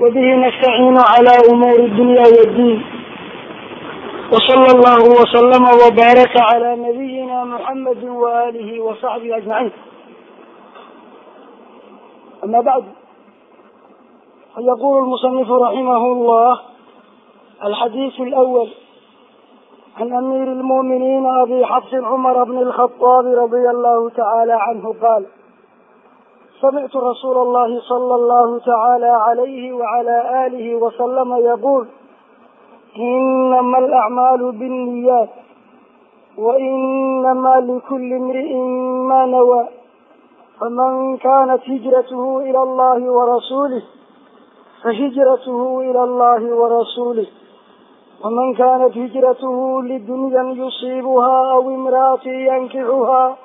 وبه نستعين على أمور الدنيا والدين وصلى الله وسلم وبارك على نبينا محمد وآله وصحبه أجمعين أما بعد فيقول المصنف رحمه الله الحديث الأول عن أمير المؤمنين أبي حفص عمر بن الخطاب رضي الله تعالى عنه قال سمعت رسول الله صلى الله تعالى عليه وعلى آله وسلم يقول إنما الأعمال بالنيات وإنما لكل امرئ ما نوى فمن كانت هجرته إلى الله ورسوله فهجرته إلى الله ورسوله ومن كانت هجرته لدنيا يصيبها أو امرأة ينكحها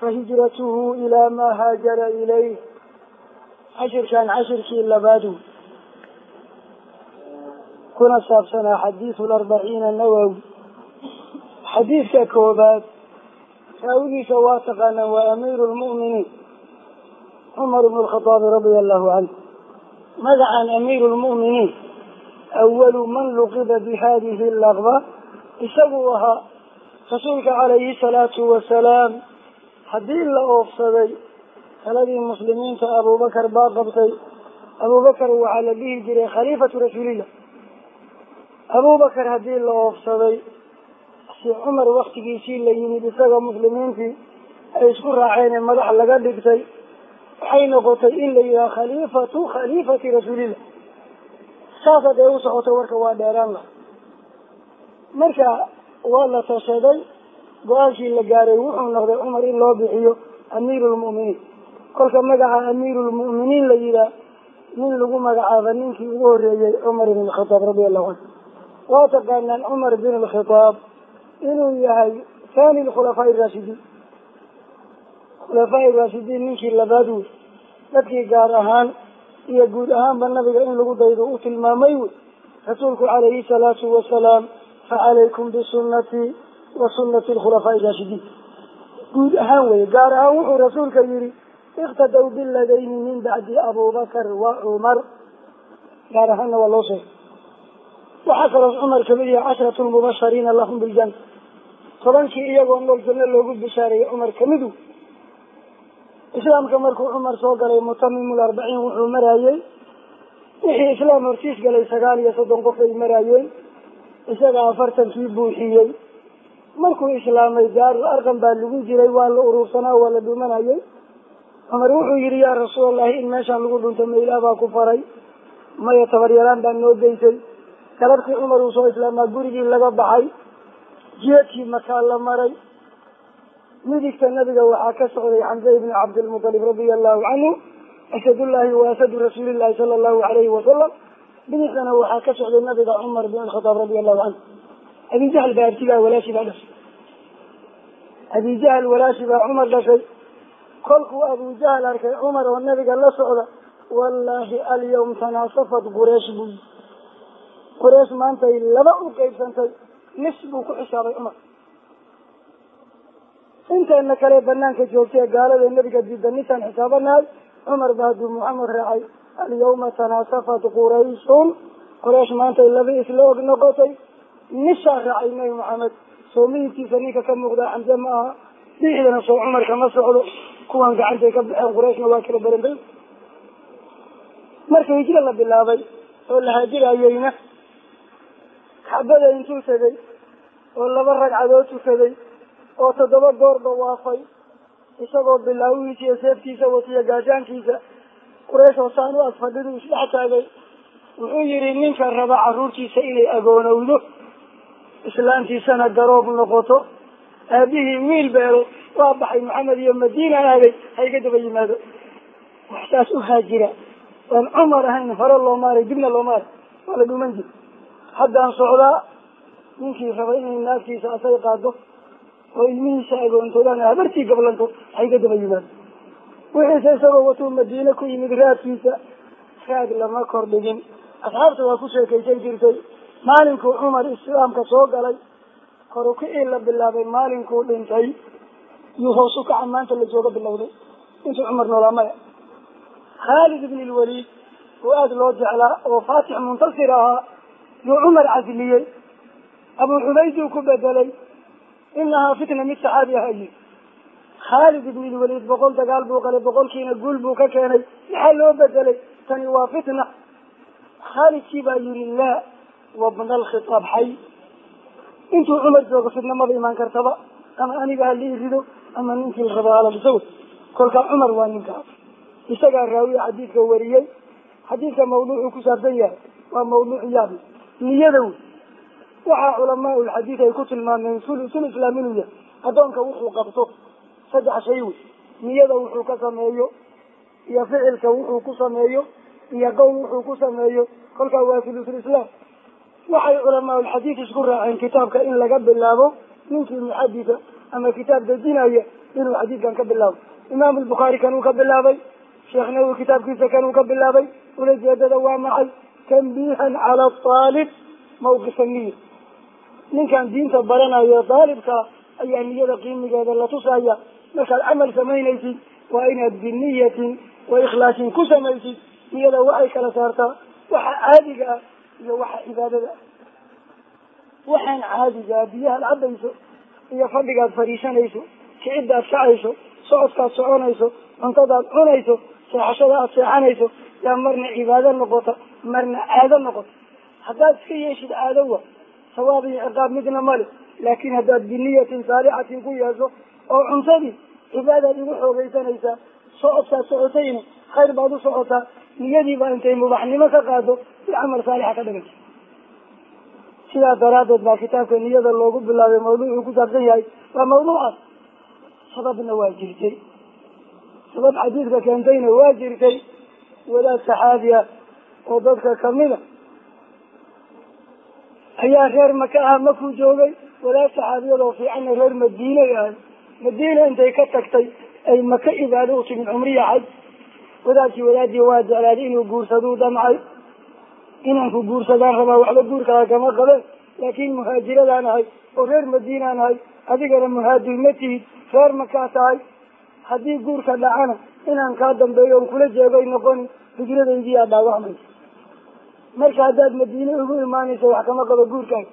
fahijratuhu ilaa maa haajara ilayh cashirkan cashirkii labaadu kuna saabsanaa xadiidu larbaciina nawowi xadiidka koobaad raawigiisa waa taqaanaan waa amiiru lmu'miniin cumar ibnu lkhataabi radia allahu canhu magacan amiiru lmu'miniin awalu man luqiba bi hadihi laqba isagu ahaa rasuulka calayhi salaatu wasalaam haddii la oofsaday taladii muslimiinta abubakar baa qabtay abubakar waxaa la dhihi jiray khaliifatu rasuulillah. Abubakar haddii la oofsaday si cumar waktigiisii la yimid isaga muslimiintii ay isku raaceen madax laga dhigtay waxay noqotay in la yidhaha khaliifatu khaliifati rasuulillah. Saas hadday u socotay warka waa dheeraan laha marka waa la tashaday go'aankii la gaaray wuxuu noqday cumar in loo bixiyo amiiru lmu'miniin kolka magaca amiiru lmu'miniin la yihaah nin lagu magacaaba ninkii ugu horeeyey cumar bin alkhitaab radi allahu canhu waa taqaanaan cumar bin alkhitaab inuu yahay thani lkhulafaa raashidiin khulafaa raashidiin ninkii labaad wey. Dadkii gaar ahaan iyo guud ahaanba nabiga in lagu daydo u tilmaamay wey. Rasuulku calayhi salaatu wasalaam facalaykum bisunatii wa sunati alkhulafaa'i raashidiin guud ahaan weye gaar ahaan wuxuu rasuulka yihi iqtadaw biladayni min bacdi abubakar wa cumar gaar ahaanna waa loo sheegay. Waxaa kaloo cumar ka mid yahay cashratu lmubashariina lahum biljana tobankii iyagoo nool janno loogu bishaareeyey cumar kamidu islaamka markuu cumar soo galay mutamimul arbaciin wuxuu maraayey. Wixii islaam hortiis galay sagaal iyo soddon qof ay maraayeen. Isaga afartankii buuxiyey markuu islaamay daarul arqam baa lagu jiray waa la urursanaa waa la dhumanayay. Cumar wuxuu yihi yaa rasuulallahi in meeshaan lagu dhunto maylaa baa ku faray. Maya tabaryaraan baa noo geysay galabtii cumar uu soo islaamaa gurigii laga baxay jeedkii makaa la maray. Midigta nabiga waxaa ka socday xamse ibni cabdilmutalib radia allahu canhu asadullahi wa asadu rasuulillahi sala allahu alayhi wasalam bidixdana waxaa ka socday nabiga cumar bin alkhataab radia allahu canhu abijahl baa abtigaa walaashi baa dhashay. Abijahl walaashi baa cumar dhashay. Kolkuu abujahal arkay cumar oo nabiga la socda. Wallaahi alyawm tanaasafat qureish buu yi qureish maantay laba u qeybsantay nis buu ku xisaabay cumar. Inteena kale banaanka joogtay gaalada nabiga diida nisaan xisaabanahay. Cumar ba hadduu muxamed raacay. Alyawma tanaasafat qurayshun. Quraysh maantay laba isla og noqotay nisaa raacay nabi maxamed soo midibkiisa ninka ka muuqdaa xamse ma aha bixdana soo cumar kama socdo. Kuwan gacantay ka baxeen qurayshna waa kala berambey marka hijro la bilaabay oo la haajirayeyna xabada intuu tegay oo laba ragcadood tukaday oo toddoba goor dawaafay isagoo bilaawihiisa iyo seeftiisa wasiya gaashaankiisa quraysh oo saan u asfadhidu isdhex taagay wuxuu yihi ninka raba caruurtiisa inay agoonowdo islaantiisana garoob noqoto aabihii wiil beelo waa baxay maxamed iyo madiina aaday ha iga daba yimaado. Waxsaas haajira waan cumar ahayn hore loo maaray dibna loo maaray. Waa la dhuman jiri haddaan socdaa ninkii raba inay naagtiisa asay qaado oo ilmihiisa agoontoodaan habartii gablanto ha iga daba yimaado. Wixiise isagoo watuu madiine ku yimid raadkiisa raad lama kordhigin. Asxaabta waa ku sheekaysan jirtay maalinkuu cumar islaamka soo galay korukicii la bilaabay maalinkuu dhintay yuu hoos u kaca maanta la jooga bilowday. Intuu cumar noolaa maya. Khaalid ibn lwaliid oo aada loo jeclaa oo faatix muntasir ahaa yuu cumar casliyey. Abu xumayduu ku bedelay. Inahaa fitna mid saxaabi aha yii khaalid ibn lwaliid boqol dagaal buu qalay boqolkiina guul buu ka keenay. Maxaa loo bedelay? Tani waa fitna. Khaalidkii baa yihi laa wabna alkhitaab xay. Intuu cumar joogo maba imaan kartaba ama aniga halii rido ama ninkii la raba halalisago kolkaa cumar waa ninkaas isagaa raawiya xadiidka wariyey. Xadiidka mawduucuu ku saabsan yahay. Waa mawduuc yaab. Niyada wey waxaa culamaa ulxadiid ay ku tilmaameen sul islaam inuu yahay. Addoonka wuxuu qabto saddex shay wey. Niyada wuxuu ka sameeyo iyo ficilka wuxuu ku sameeyo iyo qowl wuxuu ku sameeyo. Kolkaa waa sulusulislaam waxay culamaa ulxadiid isku raaceen kitaabka in laga bilaabo ninkii muxadisa ama kitaab dejinaya inuu xadiidkan ka bilaabo. Imaam albukhaari kanuu ka bilaabay sheekh nawowi kitaabkiisa kanuu ka bilaabay ulajeedada waa maxay? Tanbiihan cala aalib mawqifa niya ninkan diinta baranayo daalibka ayaa niyada qiimigeeda la tusaya. Markaad camal samaynaysid waa inaad biniyatin wa ikhlaasin ku samaysid. Niyada waxay kala saartaa. Waxa caadiga ah iyo waxa cibaadada ah waxaan caadigaa biyahaad cabayso iyo fadhigaad fadhiisanayso kiciddaad kacayso socodkaad soconayso cuntadaad cunayso seexashada aad seexanayso yaa marna cibaado noqota marna caado noqota. Haddaad iska yeeshid caado wa sawaab iyo ciqaab midna male laakin haddaad biniyatin saalixatin ku yeesho oo cuntadii cibaadaad igu xoogaysanaysaa socodkaad socotayna khayr baad u socotaa niyadiibaa intay mubaxnimo ka qaado si camal saalixa ka dhigaysa sidaas daraadeed baa kitaabka niyada loogu bilaabay mawduucuu ku saabsan yahay waa mawduucaas sababna waa jirtay. Sabab xadiidka keentayna waa jirtay. Wadaad saxaabi ah oo dadka kamida ayaa reer maka ah makuu joogay. Wadaad saxaabiyadoo fiicanna reer madiinay ahay madiina intay ka tagtay ay maka cibaado u timid cumriya xaj. Wadaadkii wadaadii waa jeclaaday inuu guursaduu damcay inanku guursadaan rabaa waxba guurkaa kama qabeen laakin muhaajiradaan ahay oo reer madiinaan ahay adigana muhaajir ma tihid reer makaa tahay. Haddii guurka dhacana inaan kaa dambeeyo on kula jeegay noqoni hijradaydii aa dhaawacmaysa marka haddaad madiine ugu imaanaysa wax kama qabo guurkaaga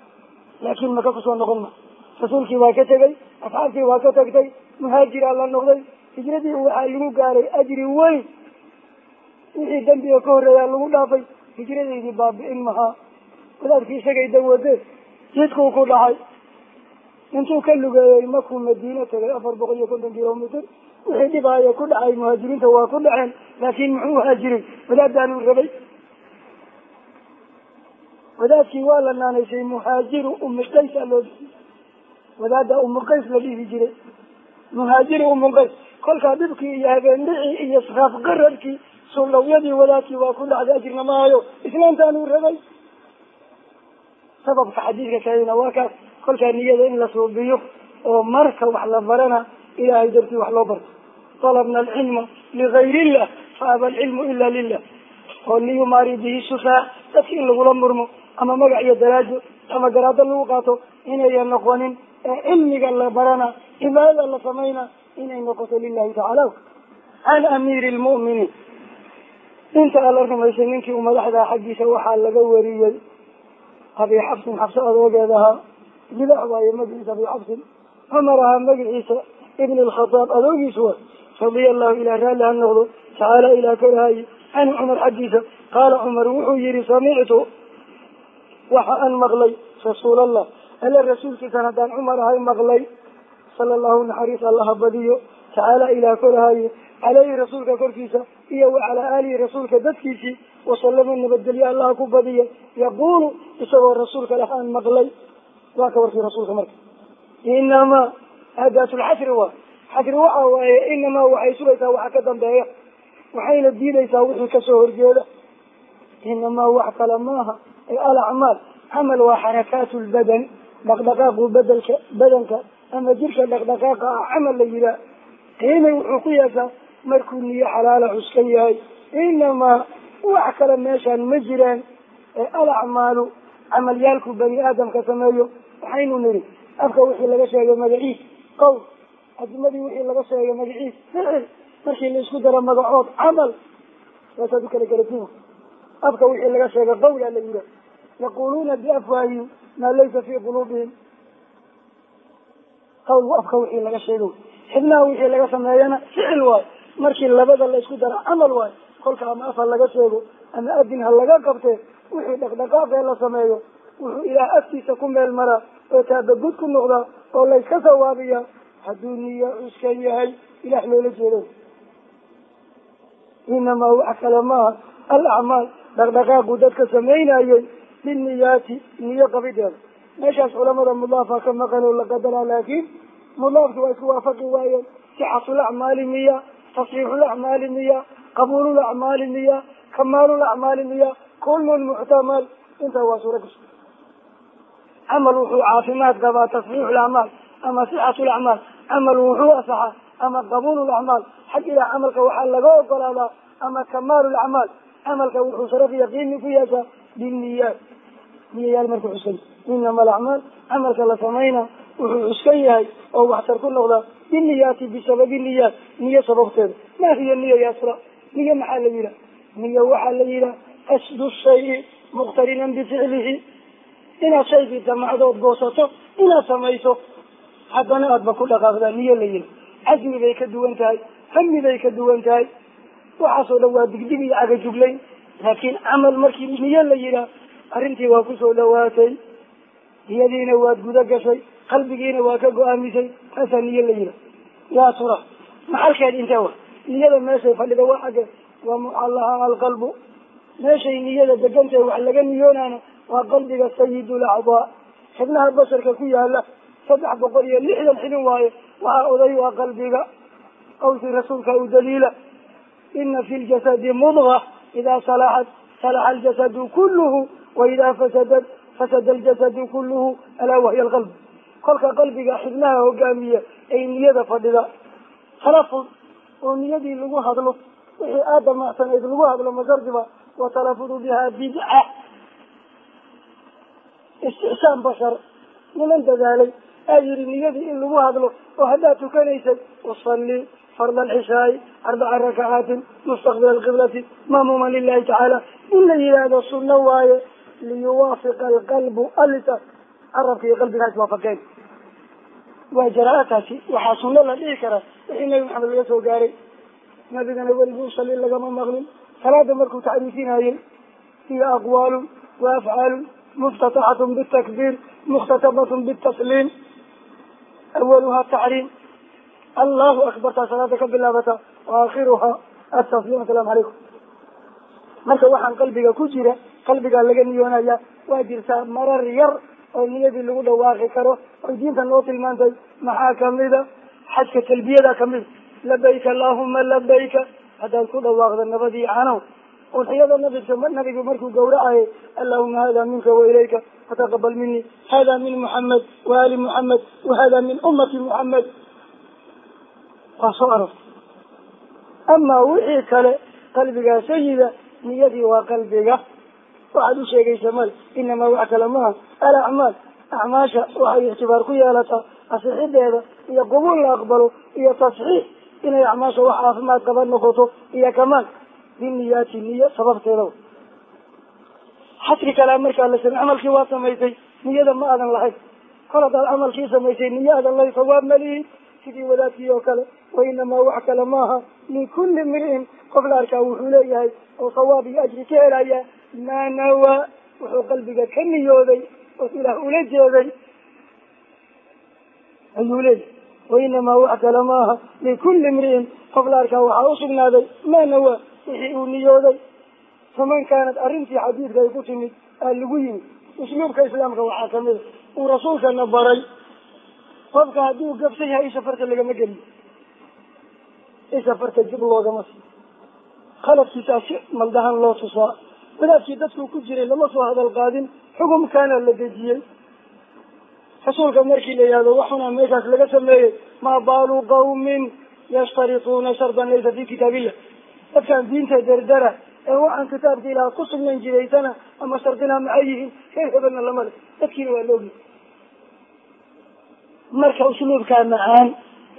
laakin maka ku soo noqon ma. Rasuulkii waa ka tegay asxaabtii waa ka tagtay muhaajiraa la noqday. Hijradii waxaa lagu gaaray ajri weyn. Wixii dambiga ka horreeyaa lagu dhaafay hijradaydii baabi'in mahaa. Wadaadkii isagay dawadee jidkuu ku dhacay. Intuu ka lugeeyey makuu madiine tegay afar boqol iyo konton kilomitr wixii dhibaaya ku dhacay muhaajiriinta waa ku dhaceen laakin muxuu haajiray wadaadaanuu rabay. Wadaadkii waa la naanaysay muhaajiru umuqays a loo wadaada umuqays la dhihi jiray. Muhaajiru umuqays kolkaa dhibkii iyo habeendhicii iyo sraaf qararkii sullawyadii wadaadkii waa ku dhacday ajirna maayo. Islaantaanuu rabay. Sababka xadiidka kalena waa kaas. Kolkaa niyada in la suubiyo oo marka wax la barana ilahay dartii wax loo barto. Talabna alcilma ligayr illah fa aba alcilmu ila lilah oo liyumaari bihi sufaa dadka in lagula murmo ama magac iyo daraajo ama garaado lagu qaato inayan noqonin ee cilmiga la barana cibaadada la samayna inay noqoto lilahi tacaala can amiiri lmu'miniin inta ala rumaysay ninkii u madaxdaa xaggiisa waxaa laga wariyey abi xabsin xabso adoogeeda ahaa. Bidac waaye magaciisa abi xabsin cumar ahaa magaciisa ibn alkhataab adoogiis wa radia allahu ilah raalli ha noqdo tacaala ilah karahaye can cumar xaggiisa qaala cumar wuxuu yihi samictu waxa aan maqlay rasuulallah. Alla rasuulkiisan haddaan cumar ahay maqlay sala allahu naxariis allaha badiyo tacaala ilah korahaye caleyhi rasuulka korkiisa iyo wa calaa aalihi rasuulka dadkiisii wasalama nabadgelye allaha ku badiya yaquulu isagoo rasuulka leh aan maqlay waa ka warkii rasuulka marka inamaa aadaatulxasri waa xasri waxa waaye inamaa waxay sugaysaa waxa ka dambeeya waxayna diidaysaa wixii ka soo horjeeda inamaa wax kale maaha alacmaal camal waa xarakaatu lbadan dhaqdhaqaaqu bedelka badanka ama jirka dhaqdhaqaaqa ah camal la yihaah qiimay wuxuu ku yeeshaa markuu niyo xalaala cuskan yahay inamaa wax kale meeshaan ma jiraan ee alacmaalu camalyaalku bani aadamka sameeyo. Waxaynu niri afka wixii laga sheegay magaciis qowl adimadii wixii laga sheegay magaciis ficil markii la isku daro magacood camal saasaad u kala garatin afka wixii laga sheega qawla la yidhaah yaquluuna biafwaahihim maa laysa fii quluubihim. Qawl afka wixii laga sheego xibnaha wixii laga sameeyana ficil waayo markii labada la isku camal waayo kolka ama af ha laga sheego ama adin ha laga qabtee wixii dhaqdhaqaaqee la sameeyo wuxuu ilaah agtiisa ku meel maraa oo taabagud ku noqdaa oo layska sawaabiyaa hadduu niyo cuskan yahay ilaah loola jeedo. Inamaa wax kale maaha. Alacmaal dhaqdhaqaaqu dadka samaynayay biniyaati niyo qabideeda meeshaas culamada mudaafa ka maqan oo la qadaraa laakiin mudaafki waa isku waafaqi waayeen. Sixatulacmaali miya tasxiixulacmaali miya qabuululacmaali miya kamaalulacmaali miya kullun muxtamal intaa waa suura gasha camal wuxuu caafimaad qabaa tasxiixulacmaal ama sixatulacmaal camal wuxuu asaxaa ama qabuululacmaal xag ilaa camalka waxaa laga ogolaadaa ama kamaalulacmaal camalka wuxuu sharaf iyo qiimi ku yeeshaa biniyaat niyayaal markuu xuskan inama alacmaal camalka la samayna wuxuu cuskan yahay oo waxtar ku noqdaa biniyaati bisababi niyaat niyo sababteeda ma hiya niya yasra niyo maxaa la yidhah niyo waxaa la yidhah qasdu shayi muqtarinan bificlihi inaad shaygii damacdood goosato inaad samayso haddana aadba ku dhaqaaqdaa niyo la yidhah casmi bay ka duwan tahay hami bay ka duwan tahay. Waxaasoo dhan waa digdig iyo cagajuglayn laakiin camal markii niyo la yidhaah arrintii waa ku soo dhawaatay. Niyadiina waad guda gashay qalbigiina waa ka go'aamisay taasaa niyo la yidhaah yaa tura maxalkeed intee wa niyada meeshay fadhida waa xagge waa muxallaha alqalbu. Meeshay niyada degantahay wax laga niyoonaana waa qalbiga sayidul acdaa. Xibnaha basharka ku yaalla saddex boqol iyo lixdan xibin waaye waxaa oday waa qalbiga. Qawlkii rasuulka u daliila ina fi ljasadi mudga idaa salaxat salaxa aljasadu kulluhu waidaa fasadat fasada aljasadu kulluhu alaa wahiya alqalb kolka qalbiga xibnaha hogaamiya ay niyada fadhida. Talafud oo niyadii lagu hadlo wixii aada damacsanayd lagu hadlo masardiba wa talafudu biha bidca. Istixsaan bashar niman dadaalay aa yidhi niyadii in lagu hadlo oo haddaad tukanaysay usalli farda alcishaai arbaca rakacaatin mustaqbila alqiblati maamuuman lilahi tacaala. In la yidhaahdo sunno waaye liyuwaafiqa alqalbu allisaan carabka iyo qalbigaa iswaafaqeen waa jaraa-ataasi waxaa sunno la dhihi karaa wixii nabi maxamed laga soo gaaray. Nabigana weligii usalli lagama maqlin. Salaada markuu tacriifinayey hiya aqwaalun wa afcaalun muftataxatun bitakbiir mukhtatabatun bitasliim. Awaluha tacriim allahu akbartaa salaada ka bilaabata. Wa aakhiruha atasliim asalaamu calaykum. Marka waxaan qalbiga ku jira qalbigaa laga niyoonaya waa jirtaa marar yar oo niyadii lagu dhawaaqi karo oy diinta noo tilmaantay maxaa kamida xajka talbiyada kamida labayka allahuma labayka haddaad ku dhawaaqda nabadii canow udxiyada nabig nabigu markuu gawracayay allahuma hada minka wa ilayka fataqabal mini hada min muxamed wa ali muxamed wa hada min ummati muxamed waa soo arortay. Amaa wixii kale qalbigaa sayida niyadii waa qalbiga waxaad u sheegaysa male inamaa wax kale maaha. Alacmaal acmaasha waxay ictibaar ku yeelataa asixideeda iyo qubuul la aqbalo iyo tasxiix. Inay acmaasha wax caafimaad qaba noqoto iyo kamaal. Biniyaati niyo sababteeda. Xasri kalea markaa la samey camalkii waa samaysay niyada ma aadan lahayn. Kol haddaad camalkii samaysay niyo aadan lahayn sawaab malihi sidii wadaadkii oo kale wa inamaa wax kale maaha min kulli mri'in. Qof la arkaa wuxuu leeyahay oo sawaab iyo ajri ka helaya maa nawaa wuxuu qalbiga ka niyooday oo ilaah ula jeeday. Ayuu leeyahay wa inamaa wax kale maaha min kulli mri'in qof la arkaa waxaa usugnaaday maa nawaa wixii uu niyooday. Faman kaanat arrintii xadiidka ay ku timid aa lagu yimid. Usluubka islaamka waxaa kamida uu rasuulkana baray. Qofka hadduu gabsan yahay isha farta lagama geliyo isha farta jib loogama sii khaladkiisaa si maldahan loo tusaa wadaadkii dadku ku jiray lama soo hadal qaadin xukumkaana la dejiyey. Rasuulka markii la yihahdo waxuna meeshaas laga sameeyey maa baalu qawmin yashtarituuna shardan laysa fi kitaabiya dadkan diinta derdera ee waxaan kitaabka ilaah ku sugnayn jiraysana ama shardina maxay yihiin reer hebelna lama le dadkiina waa laogi marka usluubkaa macaan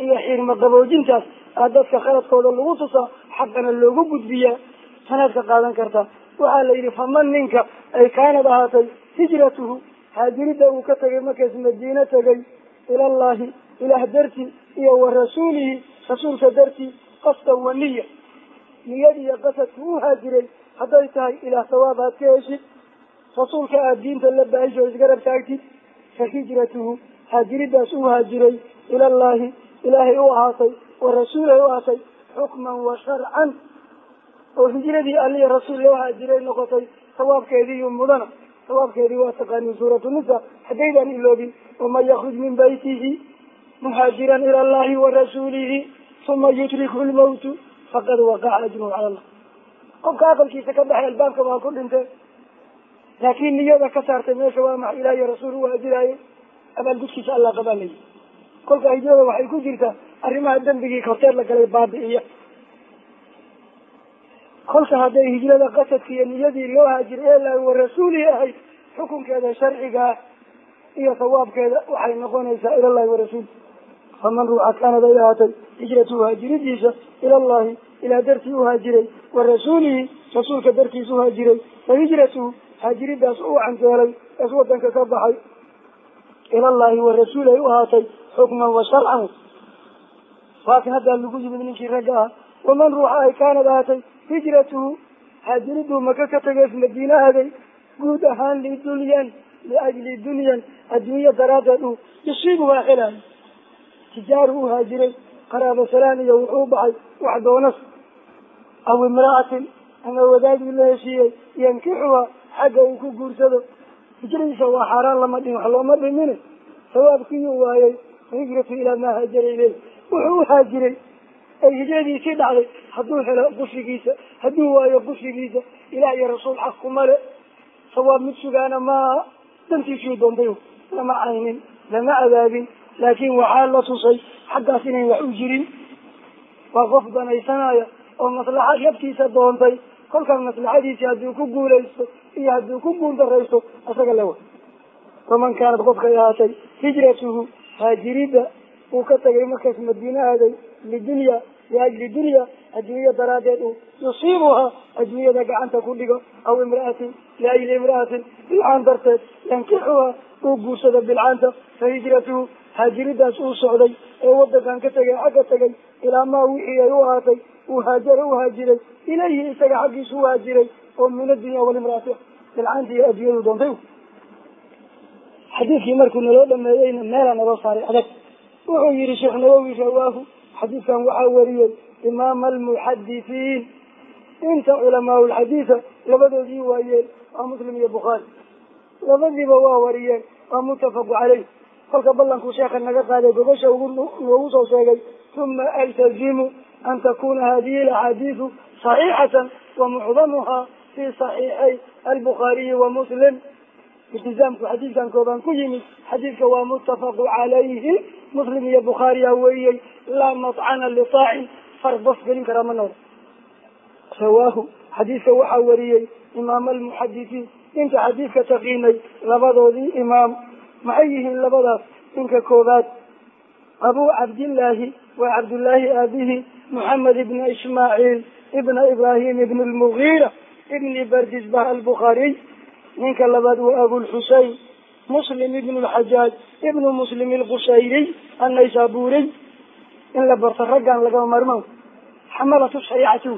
iyo xiirma qaboojintaas aa dadka khaladkooda lagu tusaa xaqana loogu gudbiyaa sanaad ka qaadan kartaa waxaa la yidhi faman ninka ay kaanad ahaatay hijratuhu haajiridda uu ka tegay markaas madiine tegay ilallahi ilaah dartii iyo wa rasuulihi rasuulka dartii qasdan wa niya niyad iyo qasadku u haajiray hadday tahay ilaah sawaab aad ka heshid rasuulka aada diinta la baahisho o isgarab taagtid fa hijratuhu haajiridaas u haajiray ilallahi ilaahay u ahaatay wa rasuulihay u ahaatay xukman wa sharcan oo hijradii aliya rasuul loo haajiray noqotay sawaabkeedii iyo mudana. Sawaabkeedii waa taqaaniin suuratu nisa haddaydaan iloobin waman yakruj min baytihi muhaajiran ila allahi wa rasuulihi uma yudrikhu lmawtu faqad waqaca ajruhu cala allah. Qofka aqalkiisa ka baxay albaabka waa ku dhintay laakiin niyada ka saartay meesha waa maxa ilaah rasuul u haajiraayo abaalgudkiisa allah qabaa layi kolka hijrada waxay ku jirtaa arrimaha dembigii horteed la galay baabi'iya kolka hadday hijrada qasadka iyo niyadii loo haajiray ee laahi wa rasuulihi ahayd xukunkeeda sharciga ah iyo sawaabkeeda waxay noqonaysaa ilallahi wa rasuuli faman ruuxa kaanad ay ahaatay hijratuhu haajiridiisa ilallahi ilaa dartii uhaajiray wa rasuulihi rasuulka dartiisa uhaajiray fa hijratuhu haajiridaas u canteelay ees wadanka ka baxay ilallahi wa rasuul ay u ahaatay xukman wa sharcan. Waakin haddaa lagu yimid ninkii ragga ah waman ruuxa ay kaanad ahaatay hijratuhu haajiriduu maka ka tagees madiine aaday guud ahaan lidunyan liajli dunyan adduunye daraaddeed uu yusiibuhaa xelayo tijaaru u haajiray qaraabo salaan iyo wuxuu baxay wax doonas. Aw imra'atin ama wadaadii la heshiiyey yankixuha xagga uu ku guursado. Hijradiisa waa xaaraan lama dhihin wax looma dhimine sawaabkiiyuu waayay hijratu ilaa maa haajara ileyh wuxuu u haajiray ay hijradiisii dhacday hadduu helo qushigiisa hadduu waayo qushigiisa ilaah iyo rasuul xaq kuma le sawaab mid sugaana maaha dantiisuu doontay lama caynin lama cadaabin laakin waxaa la tusay xaggaas inayn wax u jirin. Waa qof danaysanaya oo maslaxad naftiisa doontay. Kolkaan maslaxadiisii hadduu ku guulaysto iyo hadduu ku guuldaraysto isaga lewa faman kaanad qofkay ahaatay hijratuhu haajirida uu ka tagay markaas madiine aaday lidunya liajli dunya adduunye daraaddeed uu yusiibuhaa adduunyada gacanta ku dhigo aw imra'atin liajli imra'atin bilcaan darteed yankixuha uu guursado bilcaanta fa hijratuhu haajiridaas uu socday ee wadankan ka tegay xagga tegay ilaa maa wixii ay u ahaatay uu haajara u haajiray ilayhi isaga xaggiisu u haajiray oo min addunya walimraati bilcaanta iyo adduunyadu doontay xadiidkii markuu naloo dhameeyeyna meelaa naloo saaray adag wuxuu yihi sheekh nawowi rawaahu xadiidkan waxaa wariyey imaama almuxadisiin inta culamaa lxadiida labadoodii waayeen waa muslim iyo bukhaari labadiiba waa wariyeen waa muttafaqu caleyh kolka ballankuu sheekha naga qaaday gobasha ugu noogu soo sheegay uma altazimu an takuna hadihi alaxaadiisu صaxiixatan wa mucdamuha fi صaxiixay albukhaariyi wa muslim iltizaamku xadiidkan koobaan ku yimid xadiidka waa muttafaqu calayhi muslim iyo bukhaariya weeyey laa matcana liطaacin far bos gelin karaa ma nool rawaahu xadiidka waxaa wariyey imaam almuxadisiin inta xadiidka taqiinay labadoodii imaam maxay yihiin labadaas? Ninka koobaad abu cabdillaahi waa cabdullaahi aabihi moxamed ibna ismaaciil ibna ibrahim ibn lmugiira ibni bardisbah albukhaariy ninka labaad waa abulxusein muslim ibn lxajaaj ibnu muslim alqushayriy annaysaburiy in la barto raggan lagama marmaan xamalatu shariicati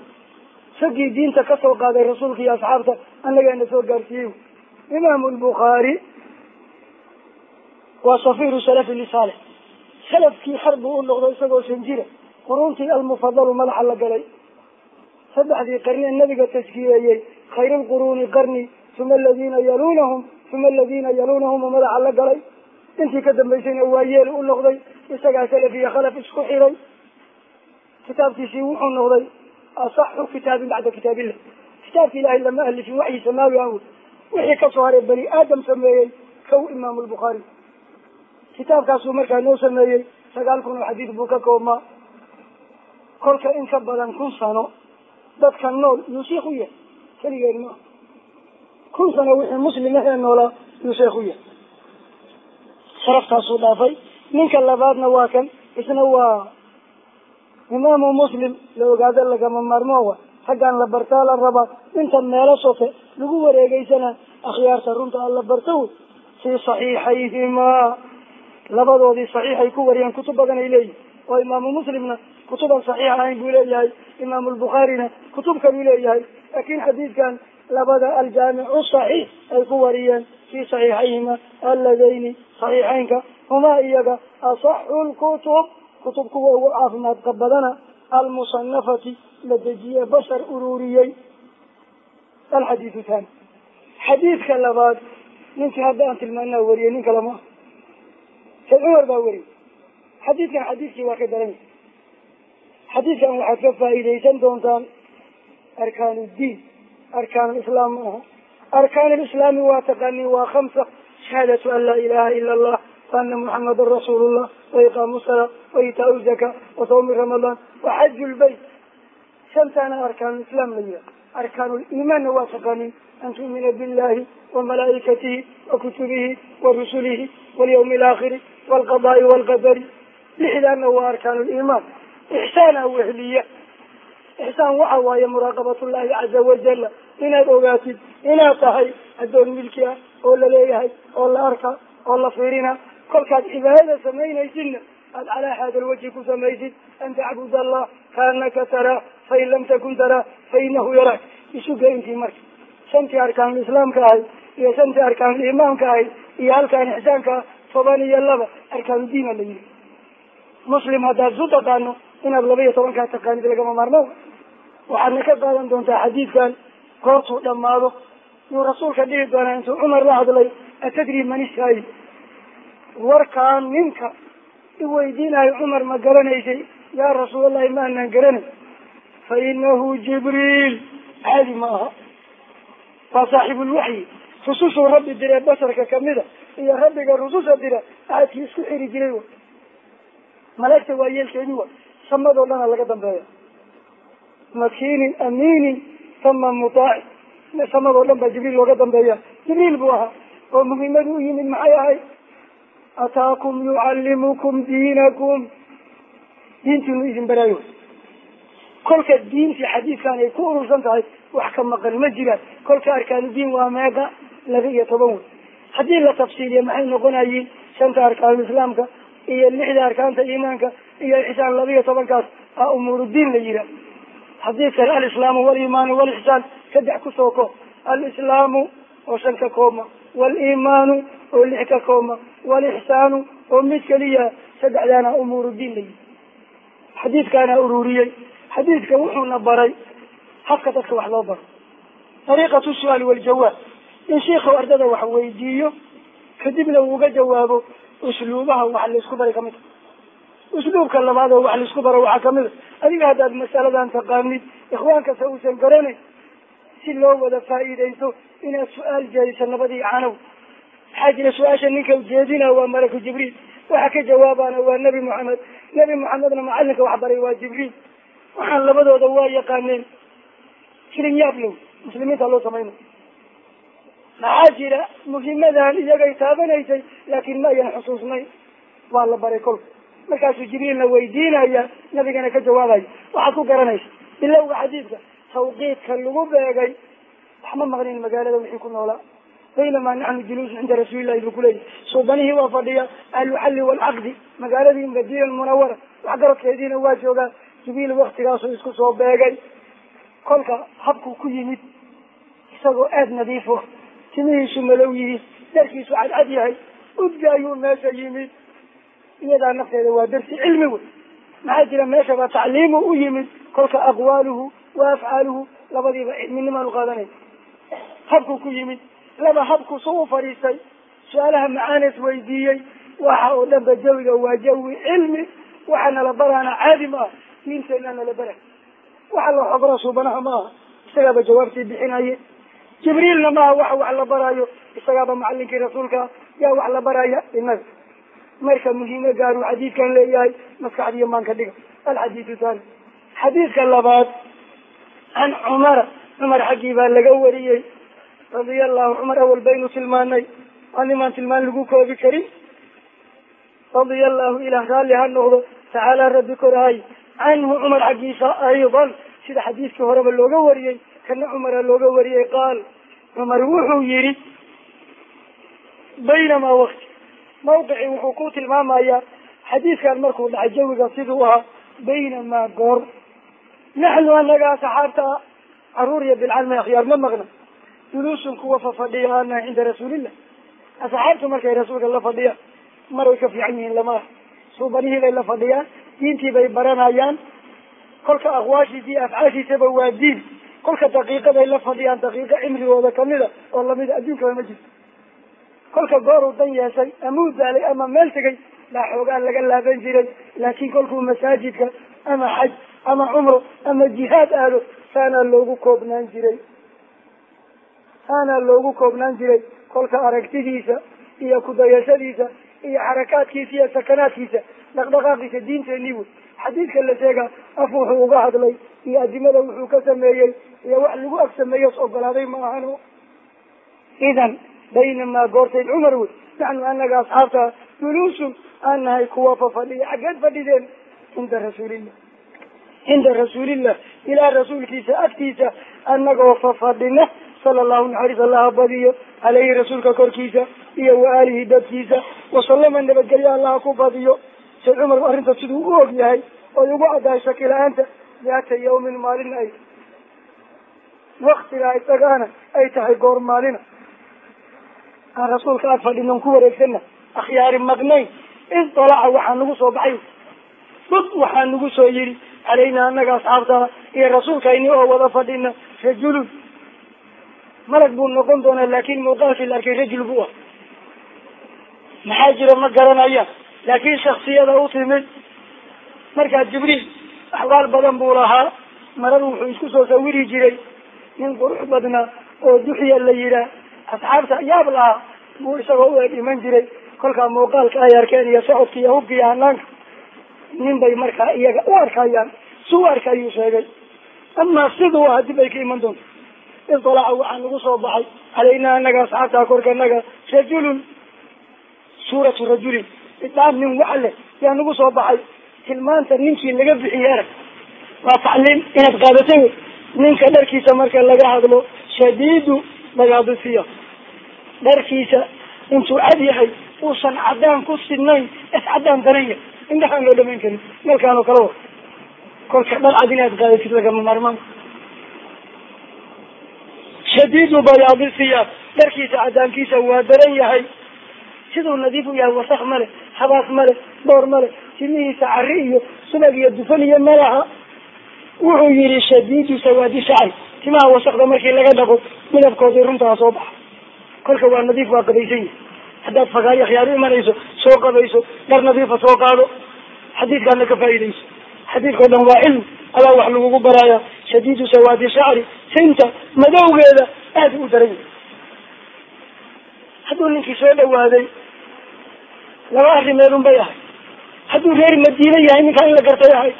raggii diinta ka soo qaaday rasuulka iyo asxaabta annagaana soo gaarsiiyey imaamu lbukhaari waa safiru salafi lisaalix salafkii xarbi u noqdo isagoo sanjira quruntii almufadalu madaxa la galay. Saddexdii qarni nabiga taskiyeeyey khayr lquruuni qarni uma aladiina yalunahum uma aladiina yalunahum oo madaxa la galay intii ka dambaysayna waa yeel u noqday isagaa salaf khalaf isku xiray kitaabkiisii wuxuu noqday asaxu kitaabin bacda kitaabillah kitaabka ilahay lama alifin waxyi samaawi ah wixii ka soo haray bani aadam sameeyey kow imaamu lbukhaari kitaabkaasuu markaa noo sameeyey sagaal kun oo xadiid buu ka koobmaa kolka in ka badan kun sano dadka nool yuu sheikh u yahay keligeed maa kun sano wixii muslim ahee noolaa yuu sheekh u yahay. Sharaftaasuu dhaafay. Ninka labaadna waa kan isna waa imaamu muslim. La ogaado lagama maarmo wa la bartaa la rabaa. Inta meelo soke lagu wareegeysana akhyaarta runta alla barta wey fii saxiixayhimaa. Labadoodii saxiixay ku wariyeen kutub badan ay leeyihiin oo imaamu muslimna kutuban saxiix ahayn buu leeyahay imaamu lbukhaarina kutub kaluu leeyahay. Laakin xadiidkan labada aljaamicu saxiix ay ku wariyeen fii saxiixayhima alladayni saxiixeynka humaa iyaga asaxu lkutub kutub kuwa ugu caafimaadka badana almusanafati la dejiye bashar ururiyey. Alxadiidu thani xadiidka labaad ninkii hadda aan tilmaanaa wariyey nin kale ma ah. Sayd cumar baa wariyey. Xadiidkan xadiidkii waa ka daran yahay. Xadiidkan waxaad ka faa'iidaysan doontaan arkaan uddiin arkaan lislaam ma aha arkaan lislaami waa taqaaniin waa khamsa shahaadatu an laa ilaha ila allah waana muxamadan rasuulullah wa iqaamu salaa wa itaau zaka wa sawmi ramadaan wa xaju lbayt shantaana arkaan lislaam la yihaha arkaan liimaanna waa taqaaniin an tu'mina billahi wa malaa'ikatihi wa kutubihi wa rusulihi walyawmi alaakhiri walqadaai walqadari lixdaana waa arkaan liimaan ixsaana wehliya ixsaan waxa waaye muraaqabatullahi caza wajala inaad ogaatid inaad tahay addoon milki ah oo la leeyahay oo la arka oo la fiirina. Kolkaad cibaadada samaynaysidna aad calaa haada alwajhi ku samaysid. An tacbud allah kaanaka taraa fain lam takun taraa fa inahu yaraak isuga intii marka. Shantii arkaanulislaamka ahay iyo shantii arkaanulimaamka ahay iyo halkaan ixsaanka toban iyo laba arkaanudiina la yihi muslim haddaad isu taqaano inaad laba iyo tobankaa taqaanid lagama maarmaan waxaadna ka qaadan doontaa xadiidkan goortuu dhammaado. Yuu rasuulka dhihi doonaa intuu cumar la hadlay atadri man ishaayid warkaan ninka iweydiinayo cumar ma garanaysay? Yaa rasuulallahi ma anaan garanay fa inahu jibriil. Caadi ma aha. Waa saaxibulwaxyi rusushuu rabbi diree basharka kamida iyo rabbiga rususha dira aadkii isku xiri jiray wa. Malaigta waa yeelkeedi wa. Samadoo dhana laga dambeeya makiinin amiinin sama mutaaci samadoo dhan baa jibriil looga dambeeya. Jibriil buu ahaa. Oo muhiimadu u yimid maxay ahay ataakum yucallimukum diinakum. Diintiinu idin baraayo. Kolka diintii xadiidkan ay ku urursan tahay wax ka maqan ma jiraan kolka arkaanudiin waa meeqa laba iyo toban wey haddii la tafsiiliya maxay noqonayiin shanta arkaanulislaamka iyo lixda arkaanta iimaanka iyo ixsaan laba iyo tobankaas aa umuurudiin la yihaah haddii kale alislaamu waliimaanu walixsaan saddex ku soo koob alislaamu oo shan ka koobma waliimaanu oo lix ka koobma walixsaanu oo mid keliya saddexdaana umuurudiin la yihi xadiidkaana ururiyey. Xadiidka wuxuuna baray habka dadka wax loo baro. Dariiqatu su'aal waljawaab. In shiikhu ardada wax weydiiyo kadibna uga jawaabo usluubaha wax laysku baray ka mid a usluubka labaad oo wax la isku baro waxaa ka mid a. Adiga haddaad masaladan taqaanid ikhwaankasa uusan garanayn si loo wada faa'iidaysto inaad su'aal jeediso nabadii canow. Maxaa jira su'aasha ninka ujeedina waa malaku jibriil. Waxa ka jawaabaana waa nebi moxamed nebi moxamedna macalinka waxbaray waa jibriil. Waxaan labadooda waa yaqaaneen. Filin yaablow muslimiinta loo samaynayo maxaa jira muhimadan iyagay taabanaysay laakin ma ayan xusuusnay. Waa la baray kolka markaasuu jibriilna weydiinaya nabigana ka jawaabaya. Waxaad ku garanaysa bilowga xadiidka tawqiidka lagu beegay wax ma maqnin magaalada wixii ku noolaa baynamaa naxnu juluusu cinda rasuulillahi buu kuleeyahy suubanihii waa fadhiya ahluxalli waalcaqdi magaaladii madiina munawara waxgaradkeediina waa joogaa. Jibriil waktigaasuu isku soo beegay. Kolka habkuu ku yimid isagoo aada nadiifo timihiisu malow yihiin darkiisu cadcad yahay. Udga ayuu meesha yimid iyadaa nafteeda waa darsi cilmi wey maxaa jira meeshaba tacliimu u yimid kolka aqwaaluhu wa afcaaluhu labadiiba cilminimaanu qaadanay habkuu ku yimid laba habku su u fadhiistay su'aalaha macaanes weydiiyey waxa oo dhan ba jawiga waa jawi cilmi waxa nala baraana caadi ma aha diinteenaa nala bara. Waxa la xobra suubanaha ma aha isagaaba jawaabtii bixinaye jibriilna maaha waxa wax la baraayo isagaaba macalinkii rasuulka yaa wax la baraya inaga marka muhiimo gaaruu xadiidkan leeyahay maskaxdiiyo maanka dhiga alxadiidu thani xadiidka labaad can cumara cumar xaggii baa laga wariyey. Radia allahu cumar awal baynu tilmaanay. Waa nimaan tilmaan lagu koobi karin. Radia allahu ilah raalli ha noqdo. Tacaala rabbi korahay. Canhu cumar xaggiisa aydan. Sida xadiiskii horeba looga wariyey kana cumara looga wariyey qaal. Cumar wuxuu yihi baynamaa wakti mawqici wuxuu ku tilmaamayaa xadiiskan markuu dhacay jawiga siduu ahaa baynamaa goor. Naxnu anaga saxaabta carruur iyo bilcalmi akhyaar ma maqna. Juluusun kuwa fafadhiya anaha cinda rasuulillah. Asxaabtu markay rasuulka la fadhiyaan maray ka fiican yihiin lama ah suubanihii bay la fadhiyaan diintii bay baranayaan. Kolka aqwaashiisa afcaashiisaba waa diin. Kolka daqiiqa bay la fadhiyaan daqiiqo cimrigooda kamida oo lamida adduunkaba ma jirto kolka gooruu dan yeeshay ama u ama meel tegay baa xoogaa laga laaban jiray. Laakiin kolkuu masaajidka ama xaj ama cumro ama jihaad aado saanaa loogu koobnaan jiray. Saanaa loogu koobnaan jiray kolka aragtidiisa iyo kudayashadiisa iyo xarakaadkiisa iyo sakanaadkiisa dhaqdhaqaaqiisa diinteenii wey xadiidka la sheega af wuxuu uga hadlay iyo adimada wuxuu ka sameeyey iyo wax lagu ag sameeyos ogolaaday ma ahano. Idan baynamaa goortayd cumar wey naxnu anaga asxaabta juluusun aan nahay kuwa fafadhiya xaggeed fadhideen cinda rasuulillah cinda rasuulillah ilaa rasuulkiisa agtiisa anagoo fafadhina sala allahu naxariis allaha badiyo caleyhi rasuulka korkiisa iyo wa aalihi dadkiisa wasalama nabadgelyo allaha ku badiyo say cumar arrinta siduu u og yahay oy ugu caddahay shaki la'aanta daata yawmin maalina ay waktigaa isagaana ay tahay goor maalina aan rasuulka ag fadhinon ku wareegsana akhyaari maqnayn isdalaca waxaa nagu soo baxay. Dud waxaa nagu soo yidhi calayna anaga asxaabtaa iyo rasuulkayni oo wada fadhina rajulun malag buu noqon doonaa laakin muuqaalkii la arkay rajul buu ah. Maxaa jira ma garanaya laakin shaksiyada u timid. Markaa jibriil axwaal badan buu lahaa. Marar wuxuu isku soo sawiri jiray nin qurux badnaa oo duxiya la yihaah asxaabta yaab lahaa buu isagoo u eg iman jiray. Kolkaa muuqaalka ay arkeen iyo socodka iyo hubka iyo hanaanka. Nin bay markaa iyaga u arkayaan si u arka ayuu sheegay. Amaa siduu aha dib ay ka iman doonto. Isdalaca waxaa nagu soo baxay. Calayna anaga asxaabtaa korkanaga rajulun suuratu rajulin. Idhaaf nin waxa leh. Yaa nagu soo baxay. Tilmaanta ninkii laga bixiyey arag. Waa tacliim inaad qaadatay. Ninka dharkiisa marka laga hadlo shadiidu bayaadisiya dharkiisa intuu cad yahay uusan cadaan ku sidnayn is cadaan daranya. Indhahaan loo dhamayn karin meelkaan oo kale wa kolka dhar cad inaad qaadatid lagama maarmaan. Shadiidu bayaadisiya dharkiisa cadaankiisa waa daran yahay. Siduu nadiif u yahay wasak male habaas male dhoor male timihiisa cari iyo subag iyo dufan iyo malaha wuxuu yihi shadiidu sawaadi shacri timaha wasakda markii laga dhaqo midabkoodii runtaa soo baxa. Kolka waa nadiif waa qabaysan yihi haddaad fakaari akhyaar u imanayso soo qabayso dhar nadiifa soo qaado xadiidkaadna ka faa'iidayso. Xadiidkao dhan waa cilmi adaa wax lagugu baraaya shadiidu sawaadi shacri sinta madowgeeda aad u daran yahay. Hadduu ninkii soo dhawaaday laba arrimeed un bay ahay hadduu reer madiine yahay ninkaa in la gartay ahay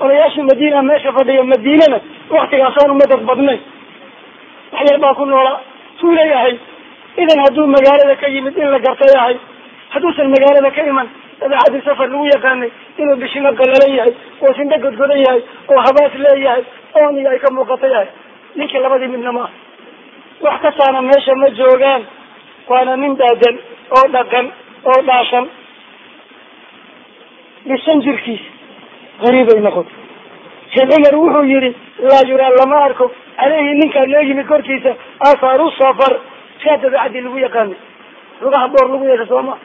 odayaashii madiina meesha fadhiya madiinana waktigaasaan umadad badnayn wax yar baa ku noolaa suu leeyahay idan hadduu magaalada ka yimid in la gartay ahay hadduusan magaalada ka iman dabeecadii safar lagu yaqaanay inuu bishimo qalalan yahay oo sindho godgodan yahay oo habaas leeyahay iyo ay ka muuqata yahay. Ninkii labadii midna ma wax kastaana meesha ma joogaan waana nin daadan oo dhaqan oo dhaashan. Dhisan jirkiisa gariibay noqotay. Sheekh cumar wuxuu yihi laa yuraa lama arko caleyhi ninkaa noo yimid korkiisa athaaru safar. Saa dabeecadii lagu yaqaanay. Lugaha boor lagu yeesha soo maa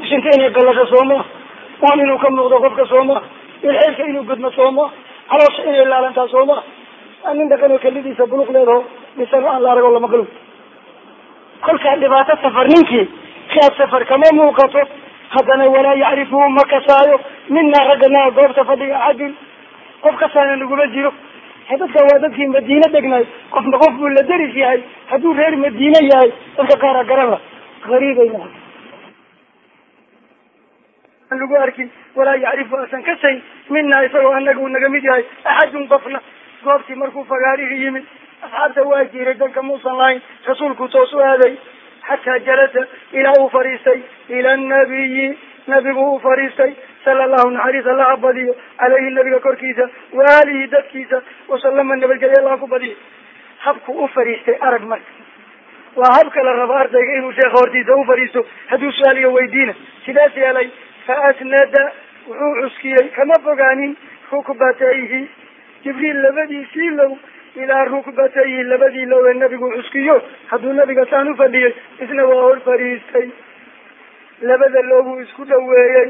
ushinta inay qalasho soo oon inuu ka muuqdo qofka soo maa ilxeelka inuu gudmo soo maa caloosha inay laalantaa soo waa nin dhaqan oo kelidiisa buluq leedaho dhisan aan la arago lama galo kolkaa dhibaato safar ninkii kaad safar kama muuqato. Haddana walaa yacrifuhu ma kasaayo. Mina raggana goobta fadhiga axadun qof kasaana naguma jiro dadka waa dadkii madiine degnaay qofna qof buu la deris yahay hadduu reer madiine yahay dadka qaara garan la gariibay noqotay aan lagu arkin walaa yacrifu asan kasayn mina isagoo anaga uu naga mid yahay axadun qofna goobtii markuu fagaarihii yimid asxaabta waa jiray danka muusan lahayn rasuulku toos u aaday xataa jalasa ilaa uu fadhiistay ila nabiyi nabigu uu fadhiistay sala allahu naxariis allaha badiyo caleyhi nabiga korkiisa waalihi dadkiisa wasalama nabadgelyo allaha ku badiyo habku u fadhiistay arag marka. Waa habka la rabo ardayga inuu sheekha hortiisa u fadhiisto hadduu su'aal iyo weydiina. Sidaas yeelay fa asnada wuxuu cuskiyey kama fogaanin rukbatayhi. Jibriil labadiisii low ilaa rukbatayhi labadii low ee nabigu cuskiyo hadduu nabiga saan ufadhiyey isna waa hor fadhiistay labada loobuu isku dhaweeyey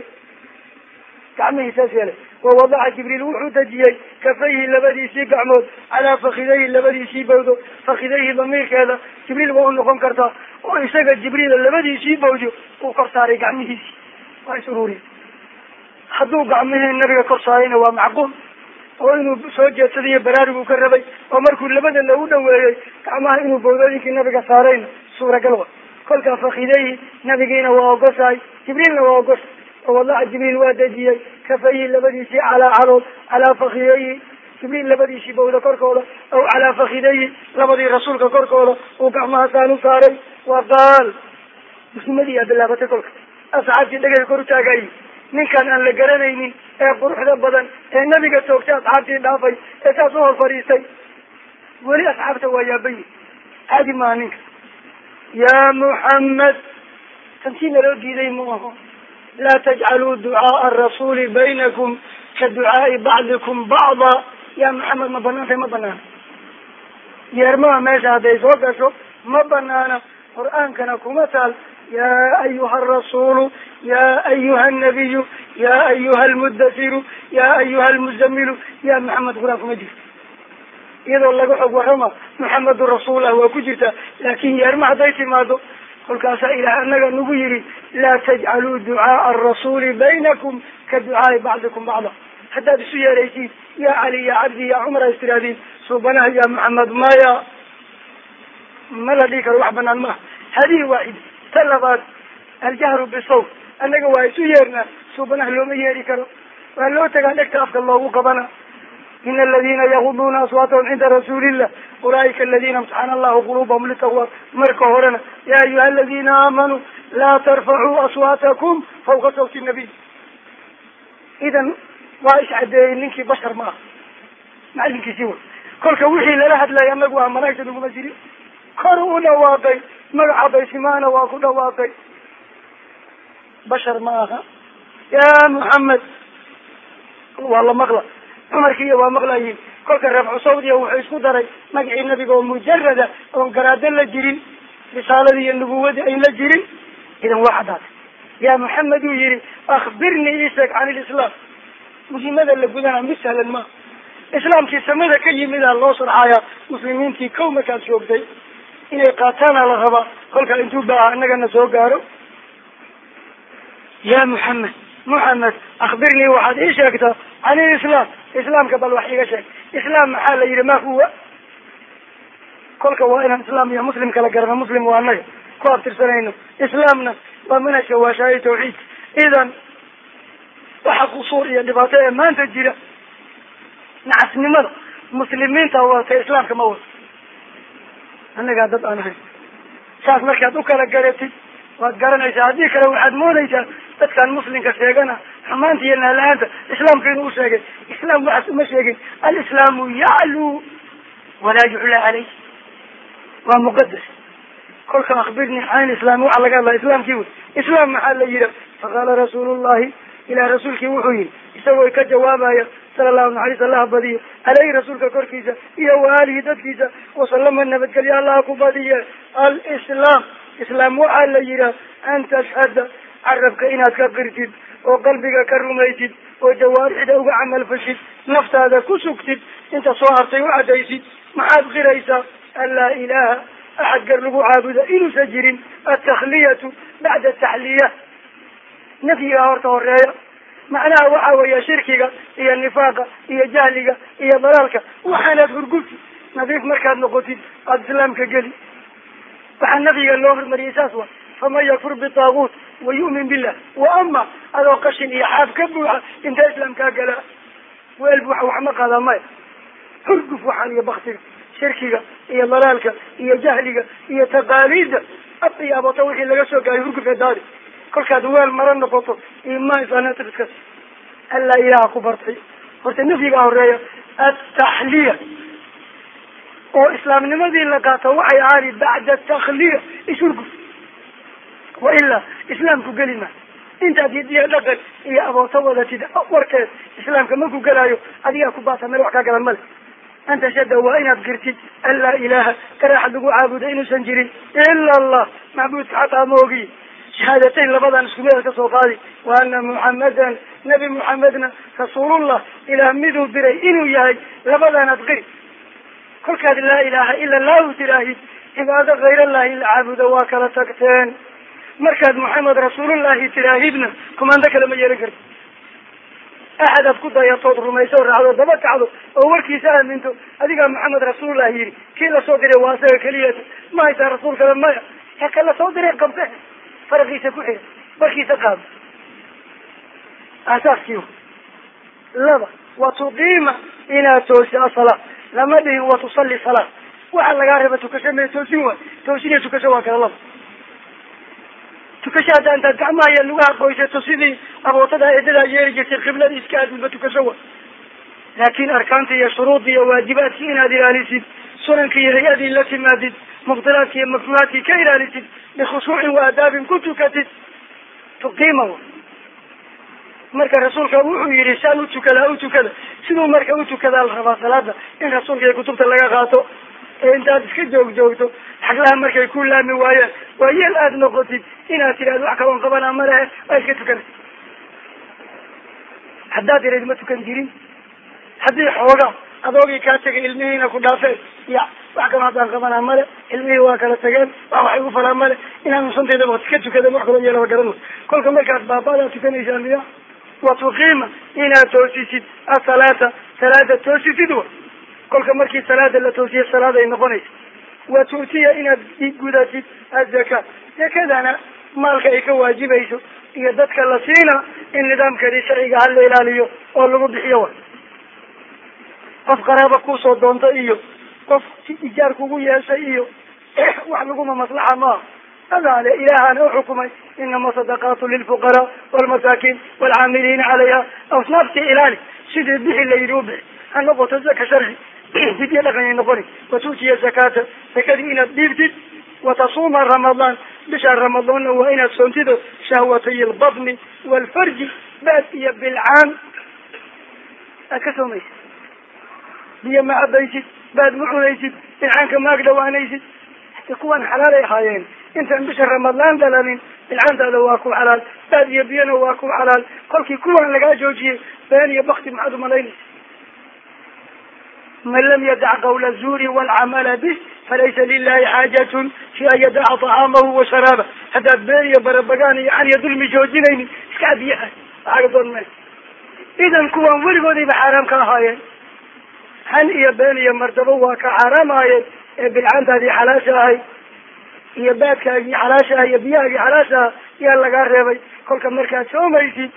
gacmihii saas yeelay. Wawadaca jibriil wuxuu dejiyey kafayhi labadiisii gacmood calaa fakidayhi labadiisii bawdo fakidayhi damiirkeeda jibriil waa u noqon kartaa. Oo isaga jibriila labadiisii bawdo uu kor saaray gacmihiisii. Waa is ururiy hadduu gacmihii nabiga kor saarayna waa macquul. Oo inuu soo jeedsadayo baraariguu ka rabay. Oo markuu labada lagu dhaweeyey gacmaha inuu bawdooyinkii nabiga saarayna suuragal wa kolkaa fakidayhi nabigiina waa ogoshahay jibriilna waa ogoshay wadaca jibriil waa dejiyey kafayhi labadiisii calaa calood calaa fakidayhi jibriil labadiisii bawda korkooda aw calaa fakidayhi labadii rasuulka korkooda uu gacmaha saan u saaray wa qaal muslimadii aa bilaabatay kolka asxaabtii dhegay kor utaagayi ninkan aan la garanaynin ee quruxda badan ee nabiga toogtay asxaabtii dhaafay ee saas u hor fadhiistay weli asxaabta waa yaabayi caadi maaha ninka ya muxamed tantii naloo diiday mu aho laa tajcaluu ducaaa arasuuli baynakum ka ducaai bacdikum bacda ya maxamed ma banaantay ma banaana yeermaha meesha hadday soo gasho ma banaana qur'aankana kuma taal ya ayuha arasuulu ya ayuha annabiyu ya ayuha almudasiru ya ayuha almuzamilu ya maxamed qur'aan kuma jirto iyadoo laga xog warama maxamedun rasuulah waa ku jirta laakin yeerma hadday timaado kolkaasaa ilaah anaga nagu yihi laa tajcaluu ducaaa arasuuli baynakum ka ducaai bacdikum bacda haddaad isu yeeraysiin ya cali ya cabdi ya cumar a is tiraahdiin suubanaha ya maxamed maya ma la dhihi karo wax banaan maaha hadihi waaxida ta labaad aljahru bisawt annaga waa isu yeernaa suubanaha looma yeeri karo waa loo tagaa dhegta afka loogu qabana in aladina yaguduuna aswaatahum cinda rasuulillah ulaaika aladina imtaxana allahu qulubahum litaqwa marka horena ya ayuha aladina aamanuu laa tarfacuu aswaatakum fawqa sawti nabiy idan waa iscadeeyey ninkii bashar ma aha macalinkiisii wa kolka wixii lala hadlaya anagu ah malaigta naguma jirin kor u dhawaaqay magaca baysimaana waa ku dhawaaqay bashar ma aha ya muxamed waa la maqla cumarkiiyo waa maqlayiin kolka rafcu sawdiya wuxuu isku daray magacii nabiga oo mujarada oon garaado la jirin risaaladii iyo nubuwadii ayn la jirin. Idan waa caddaatay ya maxamed uu yihi akbirnii isheeg can ilislaam muhimada la gudana mid sahlan maa islaamkii samada ka yimidaa loo sharxayaa muslimiintii kow markaad joogtay. Inay qaataana la rabaa kolka intuu baaha inagana soo gaaro. Ya muxamed muxamed akbirnii waxaad ii sheegtaa can ilislaam islaamka bal wax iiga sheeg islaam maxaa la yihi ma huwa? Kolka waa inaan islaam iyo muslim kala garano muslim waa anaga ku abtirsanayno islaamna waa manhajka waashaayo tawxiid. Idan waxa qusuur iyo dhibaato ee maanta jira nacasnimada muslimiinta wadata islaamka ma wado annagaa dad aan ahayn saas markaad u kala garatid waad garanaysaa haddii kale waxaad moodaysaa dadkan muslimka sheegana xumaanta iyo naala-aanta islaamka inuu usheegay islaam waxaas uma sheegin alislaamu yacluu walaa yuclaa caleyh waa muqadas kolka akbirni can islaam waxaa laga hadlaya islaamkii wey. Islaam maxaa la yiha faqaala rasuulu llahi ilah rasuulkii wuxuu yihi isagoo ka jawaabaya sala allahu naxariis allaha badiyo aleyhi rasuulka korkiisa iyo wa aalihi dadkiisa wasalama nabadgelyo allaha ku badiye. Alislaam islaam waxaa la yihaa an tashhada carabka inaad ka qirtid oo qalbiga ka rumaysid oo jawaarixda uga camal fashid naftaada ku sugtid inta soo hartay u caddaysid maxaad qiraysaa an laa ilaha axad gar lagu caabudo inuusan jirin altakhliyatu bacda taxliya nafyiga horta horreeya macnaha waxa weeya shirkiga iyo nifaaqa iyo jahliga iyo dalaalka waxaanaad hurgubti nadiif markaad noqotid aada islaamka geli. Waxaa nafyiga loo hormariyay saas wa faman yakfur bitaaguut wa yu'min billah wa ama adoo qashin iyo xaab ka buuxa intaa islaamkaa galaa weel buuxa wax ma qaadaa maya hurguf waxaan iyo baktiga shirkiga iyo dalaalka iyo jahliga iyo taqaaliida ab iyo abota wixii laga soo gaaray hurguf ee daadi kolkaad weel mara noqoto imaan islaanatriskas allaa ilaaha ku bartay horta nafyigaa horreeya ataxliya oo islaamnimadii la qaato waxay ahaani bacda takhliya ishurgu wa ilaa islaamku geli ma. Intaad hidiya dhaqan iyo abooto wadatid warkeed islaamka maku gelaayo adigaa ku baata meel wax kaa galan male anta shada waa inaad girtid an laa ilaaha garaaxad lagu caabuda inuusan jirin ila allah macbuudka xataa ma ogiy shahaadatayn labadan isku meel ka soo qaadi. Wa ana muxamadan nabi muxamedna rasuulullah ilaah miduu diray inuu yahay labadaanaad qiri kolkaad laa ilaaha ila allahu tiraahid cibaado kayrallahi la caabudo waa kala tagteen markaad maxamed rasuulullahi tiraahidna kumaando kale ma yeelan karti axad aad ku dayatood rumayso o raacdo daba kacdo oo warkiisa aaminto adigaa maxamed rasuulullah yidhi kii la soo diray waa asaga keliyata ma haysaa rasuul kale maya ka la soo diray qabte faraqiisa ku xira barkiisa qaado aasaaskii laba wa tuqiima inaad toosi asala lama dhihin wa tusalli salaa waxa lagaa raba tukasho mee toosin waay. Toosin iyo tukasho waa kala laba tukasho hadda intaad gacmaha iyo lugaha qoysato sidii abootada eedadaa yeeri jirtay qiblada iska aadinba tukasho wa. Laakin arkaanta iyo shuruudda iyo waajibaadkii inaad ilaalisid sunanka iyo hay'adii la timaadid mubtilaadki iyo makruhaadkii ka ilaalisid bikhushuucin wa adaabin ku tukatid tuqiima marka rasuulka wuxuu yihi saan utukada ha utukada siduu marka utukadaa la rabaa salaada in rasuulka iyo kutubta laga qaato ee intaad iska joog joogto xaglaha markay ku laami waayaan waa yeel aada noqotid inaad tidhahdo wax kaloon qabanaa ma lehe waa iska tukana haddaad tirayd ma tukan jirin. Haddii xooga adoogii kaa tegay ilmihiina ku dhaafeen ya wax kaloo haddaan qabanaa male ilmihii waa kala tageen wax wax igu falaa male inaan nusantayda waqti ka tukada wax kaloo yeelaba garan kolka markaad baabaadaa tukanaysaan miya wa tuqiima inaad toosisid asalaata salaada toosisid kolka markii salaada la toosiya salaad ay noqonaysa wa tu'tiya inaad gudatid azaka zakadana maalka ay ka waajibayso iyo dadka la siina in nidaamkeedii sharciga hala ilaaliyo oo lagu bixiyo wa. Qof qaraaba ku soo doonta iyo qof ijaar kugu yeeshay iyo wax laguma maslaxa maaha adaale ilaahana uxukumay inama sadaqaatu lilfuqaraa walmasaakiin waalcaamiliina calayha asnaaftii ilaali sidii bixi la yidhi u bixi. Ha noqoto zaka sharci fidya dhaqanyay noqoni watuutiya zakaata zakadii inaad dhiibtid watasuuma ramadaan bisha ramadaanna waa inaad soontido shahwatay lbatni waalfarji baad iyo bilcaan aad ka soomaysid biyo ma cabaysid baad ma cunaysid bilcaanka maag dhawaanaysid hadi kuwan xalaal ay ahaayeen intaan bisha ramadaan dhalanin bilcaantaada waa ku xalaal baad iyo biyona waa ku xalaal kolkii kuwan lagaa joojiyey been iyo bakti maxaad umalaynaysa man lam yadac qawla zuuri waalcamala bih falaysa lilahi xaajatun fi an yadaca طacaamahu wa sharaabah haddaad been iyo barabagaan iyo can iyo dulmi joojinaynin iska abiyaha waxaaga doon meel idan kuwan weligoodayba xaaraam ka ahaayeen han iyo been iyo mardabo waa ka xaaraam ahaayeen ee bilcaantaadii xalaasha ahay iyo baadkaagii xalaasha ah iyo biyahaagii xalaasha ah yaa lagaa reebay kolka markaad soomaysid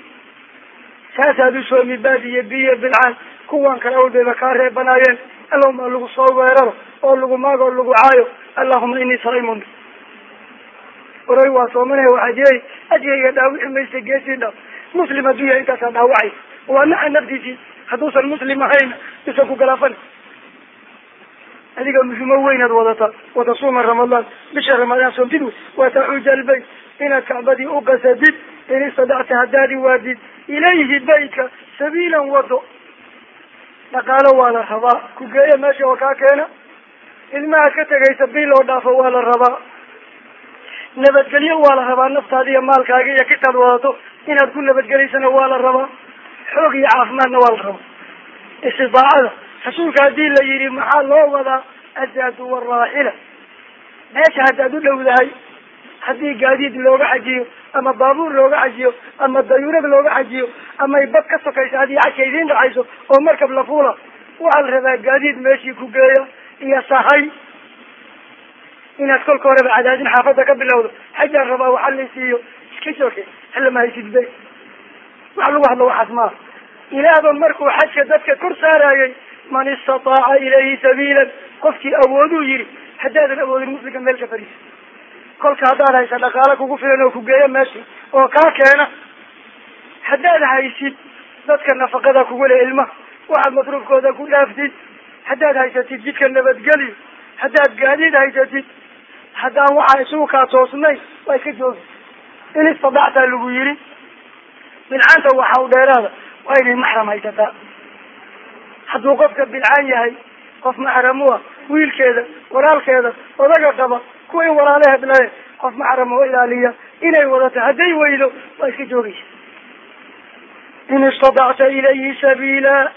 saasaad u soomi baad iyo biyo bilcaan kuwan kale awlbayba kaa reebanaayeen. Allahuma lagu soo weeraro oo lagu maago o lagu caayo. Allahuma inii saimun oray waa soomanaha waxaa jiray ajgayga dhaawici maysa geesii dhaaf. Muslim hadduu yahay intaasaa dhaawacay. Waa naxa naftiisii. Hadduusan muslim ahayn isan ku galaafan. Adiga muhimo weynaad wadataa watasuuma ramadaan bisha ramadaan soomtid wa taxuuja albayt. Inaad kacbadii u qasadid in istadacta haddaadi waadid. Ilayhi baytka sabiilan wado dhaqaalo waa la rabaa. Ku geeya meesha oo kaa keena ilmaha ka tegaysa bil oo dhaafo waa la rabaa. Nabadgelyo waa la rabaa naftaada iyo maalkaaga iyo kitaad wadato. Inaad ku nabadgelaysana waa la rabaa. Xoog iyo caafimaadna waa la rabaa. Istidaacada. Rasuulka haddii la yidhi maxaa loo wadaa? Azaadu waraaxila meesha haddaad u dhowdahay haddii gaadiid looga xajiyo ama baabuur looga xajiyo ama dayuurad looga xajiyo amay bad ka sokayso haddii xajka idiin dhacayso oo markab la fuula waxaa la rabaa gaadiid meeshii ku geeya iyo sahay. Inaad kolka horeba cadaadin xaafadda ka bilowdo. Xajaan rabaa waxa la siiyo iska soke halama haysid be waxa lagu hadlo waxaas maaha ilaahba markuu xajka dadka kor saarayay man istataaca ilayhi sabiilan qofkii awooduu yihi haddaadan awoodin muslimka meel ka fariisa kolka haddaad haysa dhaqaalo kugu filan oo ku geeyo meesha oo kaa keena haddaad haysid dadka nafaqada kugu leh ilmaha waxaad masruufkooda ku dhaaftid haddaad haysatid jidka nabadgelyo haddaad gaadiid haysatid haddaan waxaa isugu kaa toosnayn waa iska joogi. In istadactaa lagu yidhi bilcaanta waxa u dheeraada waa inay maxram haysataa. Hadduu qofka bilcaan yahay qof maxram u ah wiilkeeda walaalkeeda odaga qaba kuway walaalaheed lahe qof maxram oo ilaaliya inay wadato hadday weydo waa iska joogaysa. In istadacta ilayhi sabiila.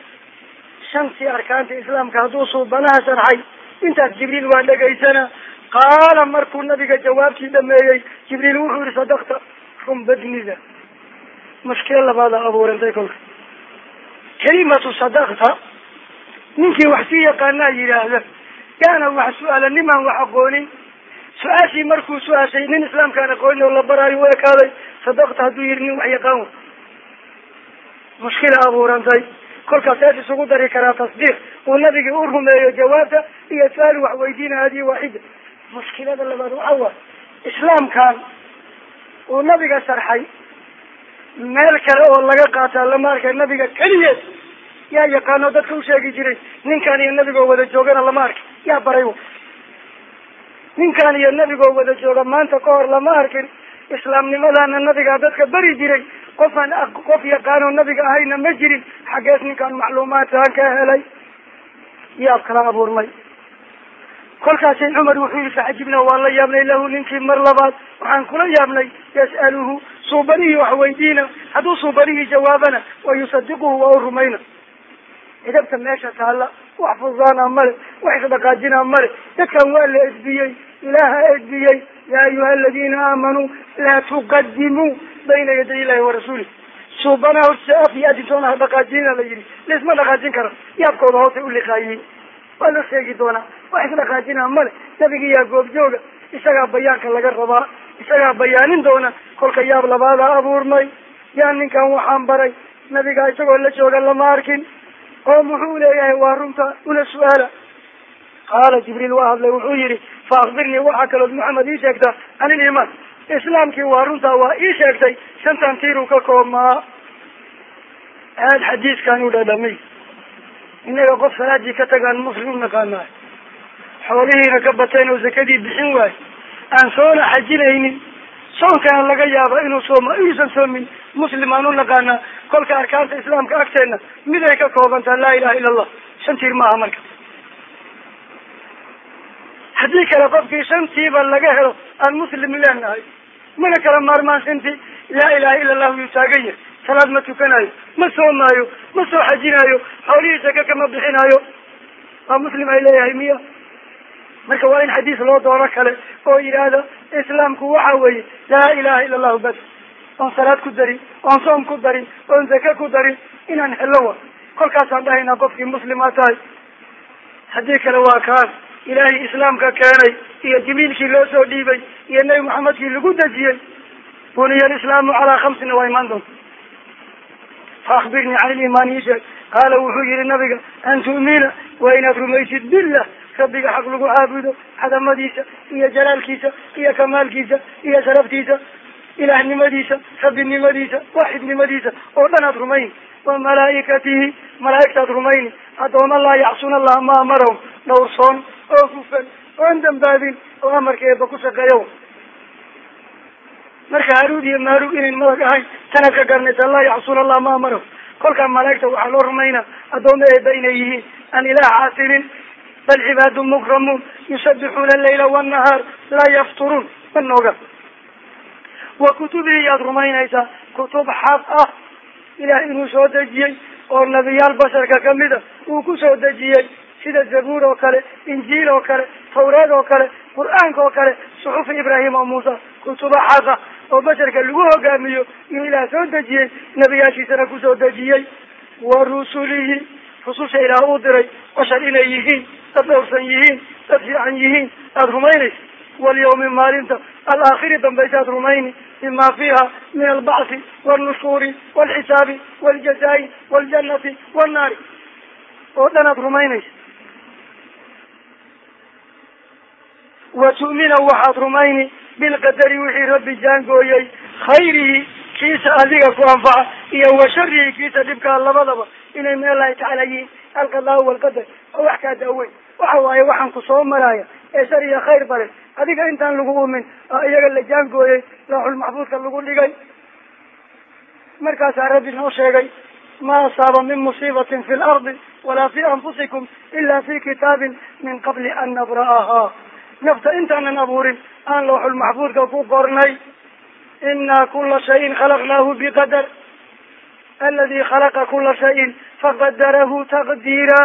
Shantii arkaanta islaamka hadduu suubanaha sharxay intaas jibriil waa dhegaysana. Qaala markuu nabiga jawaabtii dhameeyey jibriil wuxuu yihi sadakta run badnida mushkilo labaada abuurantay kolka. Kalimatu sadakta ninkii wax sii yaqaanaa yidhaahda yaana wax su'aala nimaan wax aqoonin su'aashii markuu su'aashay nin islaamkaan aqoonin oo la baraayo u ekaaday. Sadakta hadduu yihi nin wax yaqaan wa mushkila abuurantay. Kolkaas ees isugu dari karaa tasdiiq. Uu nabigii u rumeeyo jawaabta iyo su'aal wax weydiina hadihi waaxida mushkilada labaad waxa waay islaamkan uu nabiga sharxay meel kale oo laga qaataa lama arkay nabiga keliyeed yaa yaqaano dadka usheegi jiray ninkan iyo nabigoo wada joogana lama arkay yaa baray ninkan iyo nabigoo wada jooga maanta ka hor lama arkin. Islaamnimadana nabigaa dadka bari jiray. Qofaan qof yaqaanoo nabiga ahayna ma jirin. Xaggees ninkaan macluumaadkaan ka helay. Yaab kala abuurmay kolkaasi cumar wuxuu yihi facajibna waan la yaabnay lahu ninkii mar labaad. Waxaan kula yaabnay. Yas'aluhu suubanihii wax weydiina. Hadduu suubanihii jawaabana wa yusadiquhu waa u rumayna. Idabta meesha taalla wax fudaana male wax isdhaqaajina male dadkan waa la edbiyey ilaaha edbiyey yaa ayuha aladiina aamanuu laa tuqadimuu bayna yaday illahi warasuulih suubanaha hortiisa af iyo adintoona ha dhaqaajinina la yidhi laisma dhaqaajin karo yaabkooda hoosay uliqaayeen waa la sheegi doonaa wax isdhaqaajina male nabiga yaa goobjooga isagaa bayaanka laga rabaa isagaa bayaanin doona kolka yaab labaada abuurmay yaa ninkan waxaan baray nabiga isagoo la jooga lama arkin oo muxuu leeyahay waa runta ula su'aala qaala jibriil waa hadlay wuxuu yihi fa akbirnii waxaa kalood maxamed ii sheegtaa can ilimaan islaamkii waa runtaa waa ii sheegtay shantan tiiruu ka koobmaa aad xadiiskan u dhadhamay. Innaga qof salaadii ka tagaan muslim u naqaanaay xoolihiina ka bateen oo zakadii bixin waayo aan soona xajinaynin. Soonkana laga yaaba inuu sooma inuusan soomin muslim aan u naqaanaa. Kolka arkaanta islaamka agteena miday ka koobantaa laa ilaha illa allah shan tiir maaha marka haddii kale qofkii shantiiba laga helo aan muslim leenahay mana kala maarmaan shantii? Laa ilaha illa allahu yuu taagan yahay salaad ma tukanayo ma soomaayo ma soo xajinayo xoolihii saka kama bixinayo waa muslim ay leeyahay miya. Marka waa in xadiis loo doono kale oo yidhaahda islaamku waxa weeye laa ilaha illa allahu bas oon salaad ku darin oon soom ku darin oon zake ku darin inaan helo wa. Kolkaasaan dhahaynaa qofkii muslima tahay. Haddii kale waa kaan ilaahay islaamka keenay iyo jibriilkii loo soo dhiibay iyo nebi maxamedkii lagu dejiyey. Buniya alislaamu calaa khamsina waa imaan doonta fa akbirnii can ilimaan ii sheeg. Qaala wuxuu yihi nabiga an tu'mina waa inaad rumaysid billah. Rabbiga xaq lagu caabudo cadamadiisa iyo jalaalkiisa iyo kamaalkiisa iyo sharaftiisa ilaahnimadiisa rabbinimadiisa waaxidnimadiisa. Oo dhan aad rumayni wa malaa'ikatihi malaa'igtaad rumayni. Addooma laa yacsuna allaha ma amarahum dhowrsoon oo hufan oon dambaabin oo amarka eeba ku shaqeeyo marka haruud iyo maarug inayn madag ahayn tanaad ka garanaysa laa yacsuna allah ma amarahum kolkaa malaa'igta waxaa loo rumaynaa addooma eeba inay yihiin aan ilaah caasinin bal cibaadu mukramuun yusabixuuna alayla wannahaar laa yafturuun. Ma nooga. Wa kutubihi yaad rumaynaysaa kutub xaq ah ilaah inuu soo dejiyey oo nabiyaal basharka ka mid a uu ku soo dejiyey sida zabuur oo kale injiil oo kale tawreed oo kale qur'aanka oo kale suxufi ibraahim oo muusa kutuba xaqa oo basharka lagu hogaamiyo iyo ilaah soo dejiyey nebiyaashiisana ku soo dejiyey. Wa rusulihi rususha ilaah uu diray bashar inay yihiin dad dhowrsan yihiin dad fiican yihiin aada rumaynaysa walyawmi maalinta alaakhiri dambaysaad rumayni bima fiiha min albacthi walnushuuri walxisaabi waljazaa'i waljannati wannaari oo dhan aad rumaynaysa wa tu'mina waxaad rumayni bilqadari wixii rabbi jaangooyey khayrihi kiisa adiga ku anfaca iyo wa sharihi kiisa dhibkaa labadaba inay min allahi tacaala yihiin alqadaa walqadar oo wax kaa daaweyn waxa waaye waxaan ku soo maraya ee shar khayr bale adiga intaan lagu umin oo iyaga la jaangooyey looxul maxfuudka lagu dhigay. Markaasaa rabbi noo sheegay ma asaaba min musiibatin fi lardi walaa fi anfusikum ila fi kitaabin min qabli an nabra'ahaa nafta intaanan abuurin aan looxul maxfuudka ku qornay ina kula shayin khalaqnaahu biqadar aladi khalaqa kula shayin faqadarahu taqdiira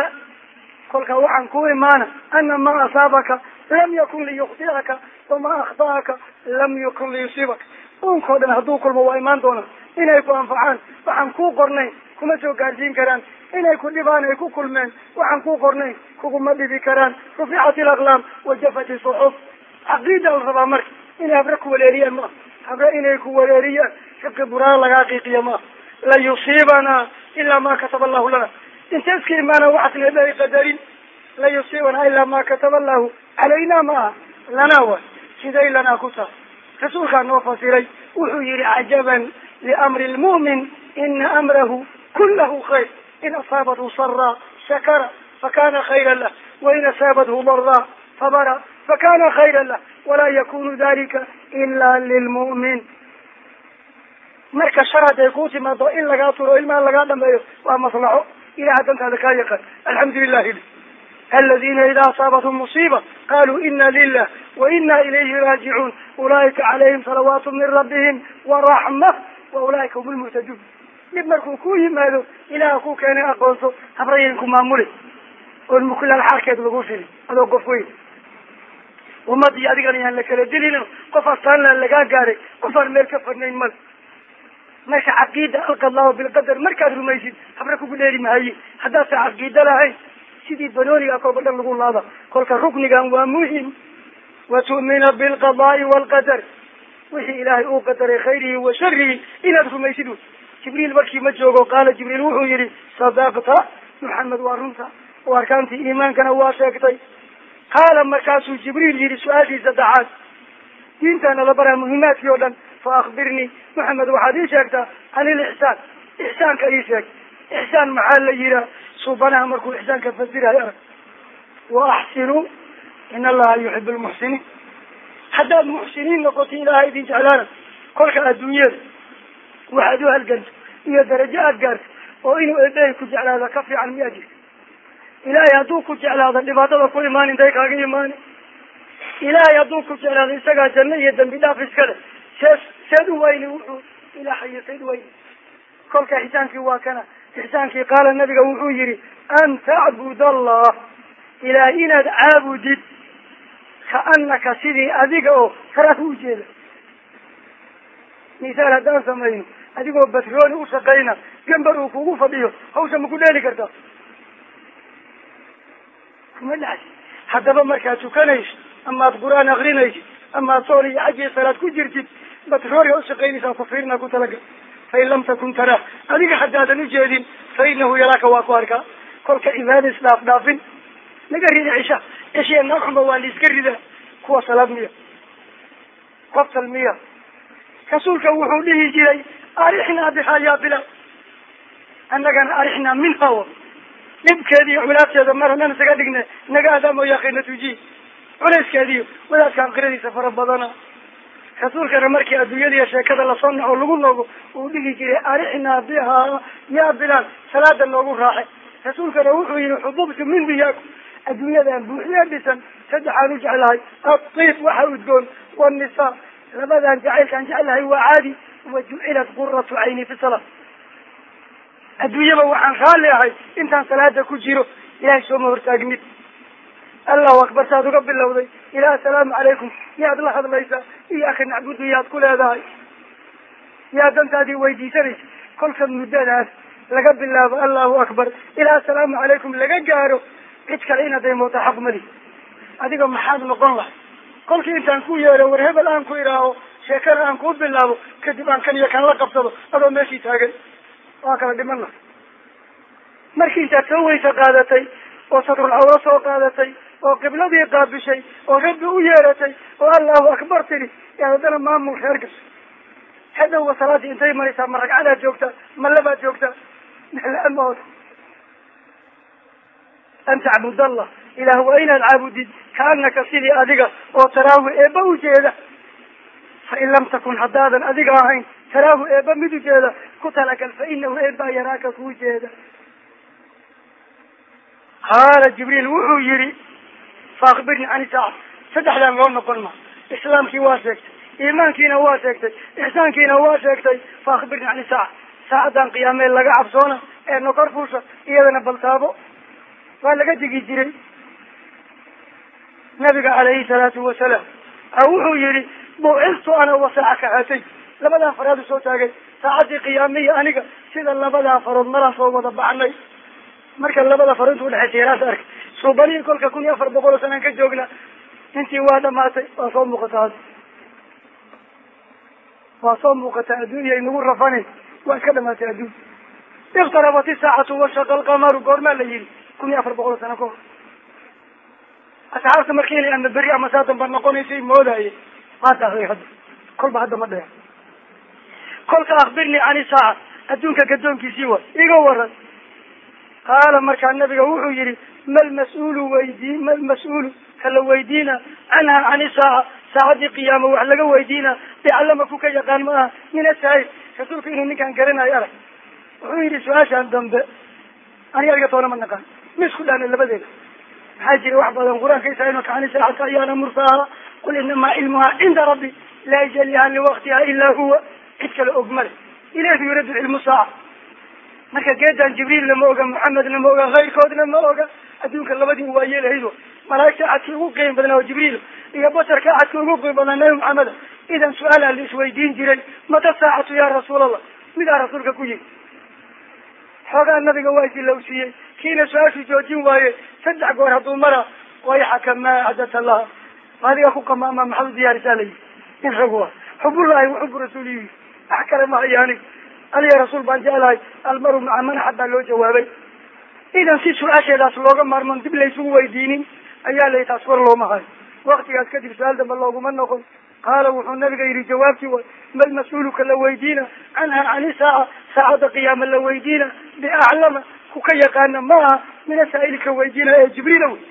kolka waxaan ku imaana ana ma asaabaka lam yakun liyukhdi'aka wama akhta'aka lam yakun liyusiibaka unkao dhan hadduu kulmo waa imaan doona inay ku anfacaan waxaan kuu qornayn kuma soo gaarsiin karaan inay ku dhibaan ay ku kulmeen waxaan kuu qornayn kuguma dhibi karaan. Ruficat ilaqlaam wajafat isuxuf caqiida la rabaa marka inay habre ku waleeriyaan maaha habre inay ku waleeriyaan fiqi buraan lagaa qiiqiya maaha la yusiibanaa ilaa ma kataba allahu lana. Inta iska imaana waxaasna ilahay qadarin. La yusiibanaa ilaa ma kataba allahu calayna ma aha. Lanaa wa siday lanaa ku tahay. Rasuulkaa noo fasiray wuxuu yihi cajaban liamri lmu'min ina amrahu kulahu khayr in asaabathu saraa shakara fakana khayra lah wain asaabathu daraa sabara fakana khayra lah walaa yakunu dalika ila lilmu'min marka shar hadday kuu timaado in lagaa turo ilmaha lagaa dhameeyo waa maslaxo ilaha dantaada kaa yaqaan alxamdu lilahi aladina ida asaabathum musiiba qaluu ina lilah wa ina ilayhi raajicuun ulaa'ika calayhim salawaatu min rabbihim waraxma wa ulaa'ika hum lmuhtaduun dhib markuu ku yimaado ilaha ku keenay aqoonso habrayan ku maamuli. Oon mukulaal xaarkeed lagu fili adoo qof weyn. Ummadii adigana yaan la kala dilin qof astaanla lagaa gaaray qof aan meel ka fadnayn male marka caqiida alqadlaahu bilqadar markaad rumaysid habre kugu dheeri mahaye haddaadsa caqiida lahayn sidii banooniga kolba dhan lagu laada kolka ruknigan waa muhiim wa tu'mina bilqadaai walqadar wixii ilaahay uu qadaray khayrihi wa sharihi inaad rumaysid jibriil markii ma joogo qaala jibriil wuxuu yihi sadaqta maxamed waa runta oo arkaantii iimaankana waa sheegtay. Qaala markaasuu jibriil yihi su'aashii saddexaad diintaana la baraa muhimaadkii oo dhan fa akbirnii maxamed waxaad ii sheegtaa can ilixsaan ixsaanka ii sheeg ixsaan maxaa la yihaa suubanaha markuu ixsaanka fasirayo arag wa axsinuu in allaha yuxib lmuxsiniin haddaad muxsiniin noqoto ilaaha idin jeclaana kolka adduunyada waxaad u halganto iyo darajo aad gaarto oo inuu ebeey ku jeclaada ka fiican miyaa jirta? Ilaahay hadduu ku jeclaado dhibaatada ku imaan intay kaaga imaani. Ilaahay hadduu ku jeclaado isagaa janno iyo dambi dhaaf iskale sees seed u wayni wuxuu ilaahayo seed wayni. Kolka ixsaankii waa kana. Ixsaankii qaala nabiga wuxuu yihi an tacbud allah ilaah inaad caabudid kaanaka sidii adiga oo karaas u jeeda. Misaal haddaan samayno adigoo batrooni u shaqayna gambar uu kugu fadhiyo hawsha ma ku dheeli kartaa kuma dhacsi haddaba markaad tukanayso amaad qur'aan akrinaysid amaad sool iyo xaj iyo salaad ku jirtid batrooniga ushaqaynaysaa ku fiirina ku talagal fain lam takun taraa adiga haddaadan ujeedin fa inahu yaraaka waa ku arkaa kolka cibaada isdhaaf dhaafin naga rida cisha cishiya naxuma waa la iska ridaa kuwa salaad miya qoftal miya rasuulka wuxuu dhihi jiray arixnaa bihaa ya bilal annagana arixnaa minha wa dhibkeedi iyo culaabteeda mar isaga dhigne naga aadaamo yaaqina tuji culayskeediyo wadaadka aqiradiisa fara badana rasuulkana markii adduunyadiiyo sheekada la soo naco lagu nogo uu dhihi jiray arixnaa bihaa ya bilaal salaada noogu raaxe rasuulkana wuxuu yihi xububtu min diyaakum adduunyadan buuxiya dhisan saddexaan u jeclahay aiib waxa udgoon wanisa labadan jacaylkaan jeclahay waa caadi wa jucilat quratu cayni fi salaa adduunyaba waxaan raalli ahay intaan salaada ku jiro ilahay sooma hortaagnid allahu akbar saad uga bilowday ila assalaamu calaykum yaad la hadlaysaa iyaaka nacbudu yaad ku leedahay yaa dantaadii weydiisanaysa kolka muddadaas laga bilaabo allahu akbar ilaa assalaamu calaykum laga gaaro cid kale inaad daymooto xaq mali adiga maxaad noqon lahay kolkii intaan ku yeero war hebel aan ku idhaaho sheekada aan kuu bilaabo kadib aan kan iyo kan la qabsado adoo meeshii taagan waa kala dhiman lahay markii intaad soo weysa qaadatay oo sadrul cawro soo qaadatay oo qibladii qaabishay oo rabbi u yeeratay oo allahu akbar tiri yaad haddana maamul reer gasho hadhowba salaadii intay maraysaa ma ragcadaad joogtaa ma labaad joogtaa mala-amahood an tacbud allah ilaah waa inaad caabudid kaanaka sidii adiga oo taraawi eeba ujeeda fain lam takun haddaadan adiga ahayn taraahu eeba mid ujeeda ku talagal fa inahu eebaa yaraaka kuu jeeda qaala jibriil wuxuu yihi faakbirni can isaaca saddexdan loo noqon ma islaamkii waa sheegtay iimaankiina waa sheegtay ixsaankiina waa sheegtay faakbirni can isaaca saacadan qiyaamee laga cabsoona ee nokor fuusha iyadana baltaabo waa laga digi jiray nabiga calayhi salaatu wasalaam wuxuu yihi buciltu ana wa saaca kahatay labadaa faraad u soo taagay. Saacadii qiyaamiya aniga sida labadaa farood maraa soo wada baxnay marka labada farood inta udhexaysa yaraas arkay suubanihi kolka kun iyo afar boqol oo sanaan ka joogna. Intii waa dhamaatay waa soo muuqataa waa soo muuqataa adduunya inagu rafanin waa iska dhamaatay adduun. Iktarabat isaacatu washaqa alqamaru goormaa la yihi kun iyo afar boqol oo sano ka hor asxaabta marka inay ama beri ama saa damba noqonaysay moodaye maa daaqday hadda. Kolba hadda ma dheer kolka akbirnii can isaaca adduunka gadoonkiisii wa iga waran. Qaala markaa nabiga wuxuu yihi mal mas'uulu weydii mal mas'uulu kala weydiina canha can isaaca saacadii qiyaama wax laga weydiina bicallama ku ka yaqaan ma aha min asaa'il rasuulku inuu ninkaan garanayo arag. Wuxuu yihi su'aashaan dambe aniga adiga toona ma naqaan. Ma isku dhaana labadeeda maxaa jira wax badan qur'aanka isaailka can isaacata ayaana mursaaha qul inamaa cilmuha cinda rabbi laa yajaliha liwaktiha ilaa huwa cid kale og male ilayhi yuradu cilmu saaca marka geedan jibriilna ma oga maxamedna ma oga kayrkoodna ma oga adduunka labadii waa yeelahaydo malaa'igta axadkii ugu qiim badnaa oo jibriil iyo basharka axadkii ugu qiim badnaa nabi maxameda idan su'aalaa la isweydiin jiray mata saacatu ya rasuul allah midaa rasuulka ku yimi xoogaa nabiga waa isilowsiiyey kiina su'aashu joojin waaye saddex goor hadduu mara wayxaka maa acdata laha maadiga ku qamaama maxaad u diyaarisaa la yihi in ragu ah xubullahi wa xubu rasuuliyi wax kale ma hayo aniga aniga rasuul baan jeclahay almaru maca man axad baa loo jawaabay. Idan si su'aasheedaas looga maarmon dib laysugu weydiinin ayaa layi taas war looma hayo. Waktigaas kadib su'aal dambe looguma noqon. Qaala wuxuu nabiga yihi jawaabtii way mal mas'uuluka la weydiina canha cani saaca saacadda qiyaama la weydiina biaclama ku ka yaqaana ma aha min asaa'ilka weydiina ee jibriila wey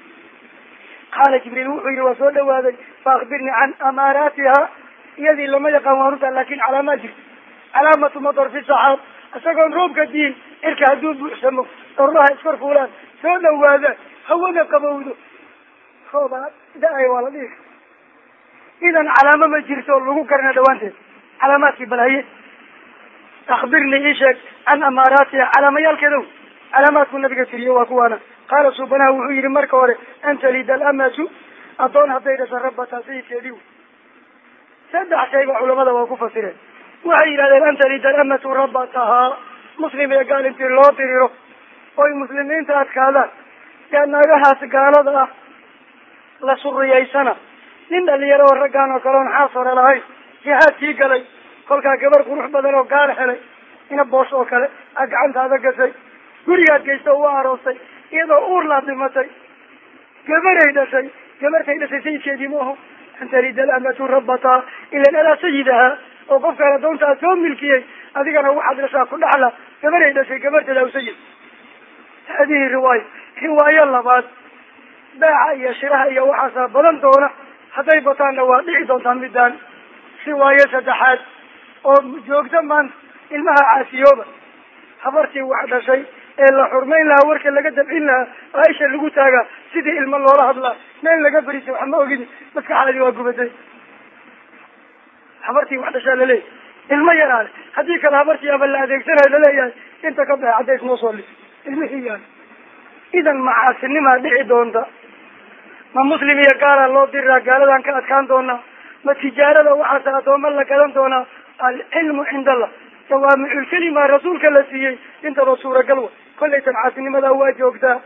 qaala jibriil wuxuu yihi waa soo dhawaaday faakbirnii can amaaraatiha iyadii lama yaqaan waa runta laakin calaamaad jirta calaamatu madar fi saxaab. Isagoon roobka diin cirka hadduu buuxsamo orlaha iskor fuulaan soo dhawaada hawada qabowdo. Rooba da'ay waa la dhihi. Idan calaamo ma jirto lagu garana dhawaanteed calaamaadkii balhaye akbirnii ii sheeg can amaaraatiha calaamayaalkeedow calaamaadku nabiga tiriye waa kuwaana. Qaala suubanaha wuxuu yihi marka hore an talida alamatu addoon hadday dhasha rabbataa sayidkeedii saddex shayba culamada waa ku fasireen. Waxay yidhahdeen an talida alamatu rabbatahaa muslim iyo gaal intii loo diriro oy muslimiinta adkaadaan dee naagahaas gaalada ah la suriyaysana nin dhalinyaro oo raggaan oo kale on xaas hore lahayn jihaadkii galay kolkaa gabar qurux badan oo gaar helay ina boos oo kale a gacantaada gashay gurigaad geysta u aroostay. Iyadoo uurlaad dhimatay. Gabaray dhashay. Gabartay dhashay sayidkeedii ma aho. An talida alamatu rabbataa ilan adaa sayidaha. Oo qofkaan adoonta aad soo milkiyey adigana waxaad dhashaa ku dhaxla. Gabaray dhashay gabarteeda aw sayid. Hadihi riwaaya riwaayo labaad. Baaca iyo shiraha iyo waxaasaa badan doona. Hadday bataanna waa dhici doontaa midaan riwaayo saddexaad. Oo joogta maanta ilmaha caasiyooba. Habartii wax dhashay ee la xurmayn lahaa warka laga dabcin lahaa aaisha lagu taagaa sidii ilmo loola hadlaa meel laga berisay wax ma ogidi maskaxaadi waa gubatay habartii wax dhashaa laleeyahy ilmo yaraale haddii kale habartii aba la adeegsanayo la leeyahay inta ka baxa cadays noo soo lis ilmihii yaale idan macaasinimaa dhici doonta. Ma muslim iyo gaala loo diraa gaaladan ka adkaan doonaa ma tijaarada waxaase addooma la gadan doonaa alcilmu cinda allah. Jawaamiculkelima rasuulka la siiyey. Intaba suuragal wa kollaytan caasinimada waa joogtaa.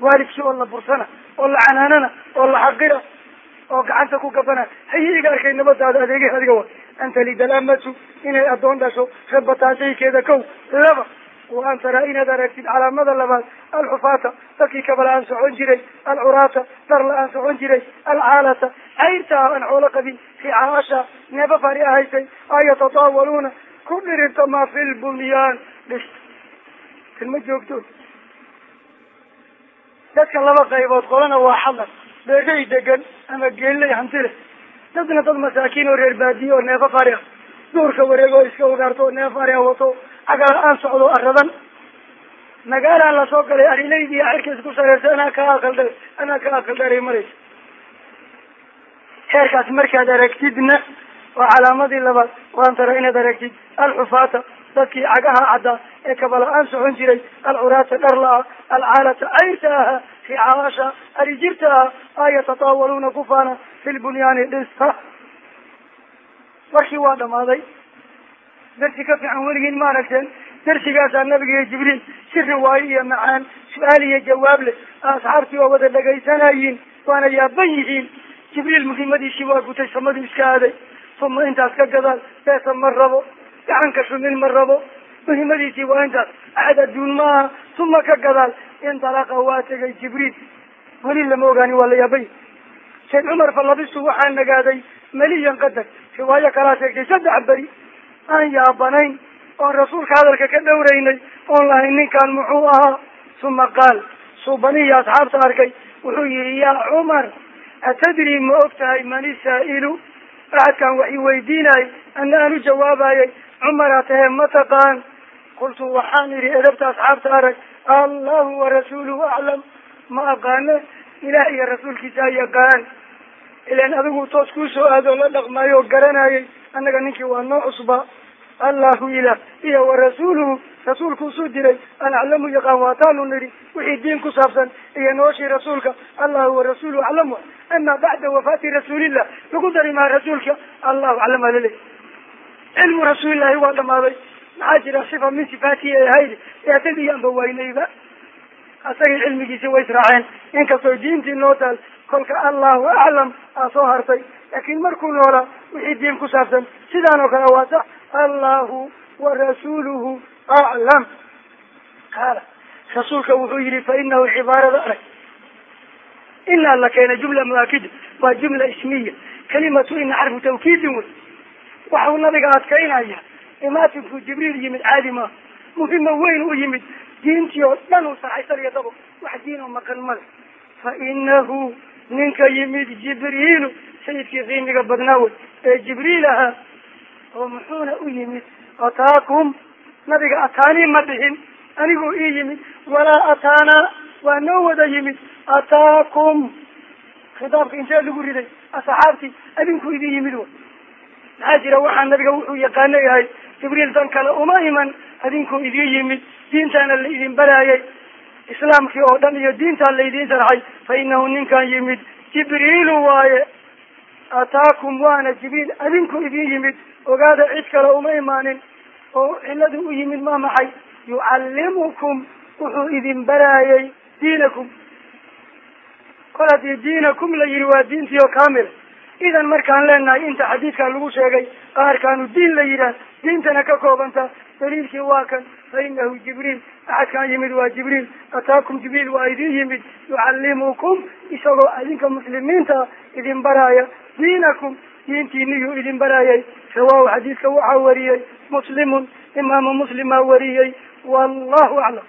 Waalidkii oo la bursana oo la canaanana oo la xaqira oo gacanta ku gabana. Haye iga arkay nabadaada adeegay adiga wa. Anta lidalamatu inay addoon dhasho rabataa shaykeeda kow. Laba wa an taraa inaad aragtid calaamada labaad. Alxufaata dadkii kabala aan socon jiray. Alcuraata darla aan socon jiray. Alcaalata cayrta ah aan xoolo qabin. Ricaasha neeba fari ahaysay. An yatataawaluuna ku dhirirta ma fi lbunyaan dhista tilma joogto dadka laba qaybood qolana waa xadar beerey degan ama geelley hantile dadna dad masaakiin oo reer baadiye oo neefo fari ah. Duurka wareego iska ugaarto neef fari ah wato. Cagala aan socdo aradan magaalaan la soo galay arilaydi iyo xerka isku sareersa anaa ka aqaldha anaa ka aqaldharay maraysa heerkaas markaad aragtidna waa calaamadii labaad. Waan tara inaad aragtid alxufaata dadkii cagaha caddaa ee kabala-aan socon jiray alcuraata dharla-a alcaalata cayrta aha ricaasha arijirta ah a yatataawaluuna kufaana fi lbunyaani dhista. Warkii waa dhamaaday darsi ka fiican weligiin ma aragteen. Darsigaasaa nabiga jibriil si riwaayo iyo macaan su'aal iyo jawaab leh. Asxaabtii waa wada dhagaysanayiin waana yaaban yihiin. Jibriil muhiimadiisii waa gutay samaduu iska aaday. Uma intaas ka gadaal beesa ma rabo gacanka shumin ma rabo? Muhiimadiisii waa intaas axad adduun ma aha uma ka gadaal. Indalaqa waa tegay jibriil. Weli lama ogaani waa la yaabay. Sayd cumar falabistu waxaa nagaaday meliyan qadar. Riwaayo kalaa sheegtay saddex beri aan yaabanayn oon rasuulka hadalka ka dhowraynay oon lahayn ninkaan muxuu ahaa. Uma qaal suubanihi asxaabta arkay wuxuu yihi yaa cumar atadri ma og tahay man isaa'ilu axadkaan wax i weydiinayay ana u jawaabayay cumaraa tahe ma taqaan? Qultu waxaan idhi edabta asxaabta arag allahu warasuuluhu aclam. Ma aqaano ilaah iyo rasuulkiisa yaqaan ilan adigu toos kuusoo aadoo la dhaqmaayo oo garanayay annaga ninkii waa noo cusba. Allahu ilah iyo warasuuluhu rasuulku usuu diray. An aclamu yaqaan waataanu nidhi wixii diin ku saabsan iyo noloshii rasuulka. Allahu warasuuluhu aclamu. Ama bacda wafaati rasuulillah lagu dari maha rasuulka. Allahu aclam alale cilmu rasuulillahi waa dhamaaday maxaa jira sifa min sifaatihi ay ahayd? Eatadiianba waynayba asagii cilmigiisi way israaceen. Inkastoo diintii noo taal kolka allahu aclam aa soo hartay. Laakin markuu noolaa wixii diin ku saabsan sidaan oo kale waa sax. Allahu warasuuluhu aclam. Qaala rasuulka wuxuu yihi fa inahu cibaarada arag. Inaa la keena jumla muaakida waa jumla ismiya. Kalimatu ina xarfu tawkiidin wey waxau nabiga adkaynaya. Imaatinku jibriil yimid caadi maaha muhima weyn u yimid. Diintii oo dhan uu sarxaysan iyo dabo wax diin oo maqan male fa inahu ninka yimid jibriilu sayidkii qiimiga badnaa wey ee jibriil ahaa oo muxuuna u yimid ataakum. Nabiga ataanii ma dhihin. Aniguu ii yimid walaa ataanaa waa noo wada yimid ataakum. Khitaabka intee lagu riday? Asxaabtii adinku idin yimid wa maxaa jira waxaa nabiga wuxuu yaqaano yahay jibriil dan kale uma iman adinku idin yimid diintaana la idin baraayay. Islaamkii oo dhan iyo diintaa laydin sharxay fa inahu ninkan yimid jibriilu waaye ataakum waana jibriil adinku idin yimid ogaada cid kale uma imaanin oo ciladu u yimid ma maxay yucallimukum wuxuu idin baraayay diinakum. Kol haddii diinakum la yihi waa diintii oo kamila idan markaan leenahay inta xadiidkan lagu sheegay qaarkaanu diin la yidhaah diintana ka koobanta daliilkii waa kan fa inahu jibriil axadkaan yimid waa jibriil ataakum jibriil waa idin yimid yucallimukum isagoo adinka muslimiinta idin baraaya diinakum diintiiniyuu idin baraayay rawahu xadiidka waxaa wariyey muslimun imaamu muslimaa wariyey wallahu aclam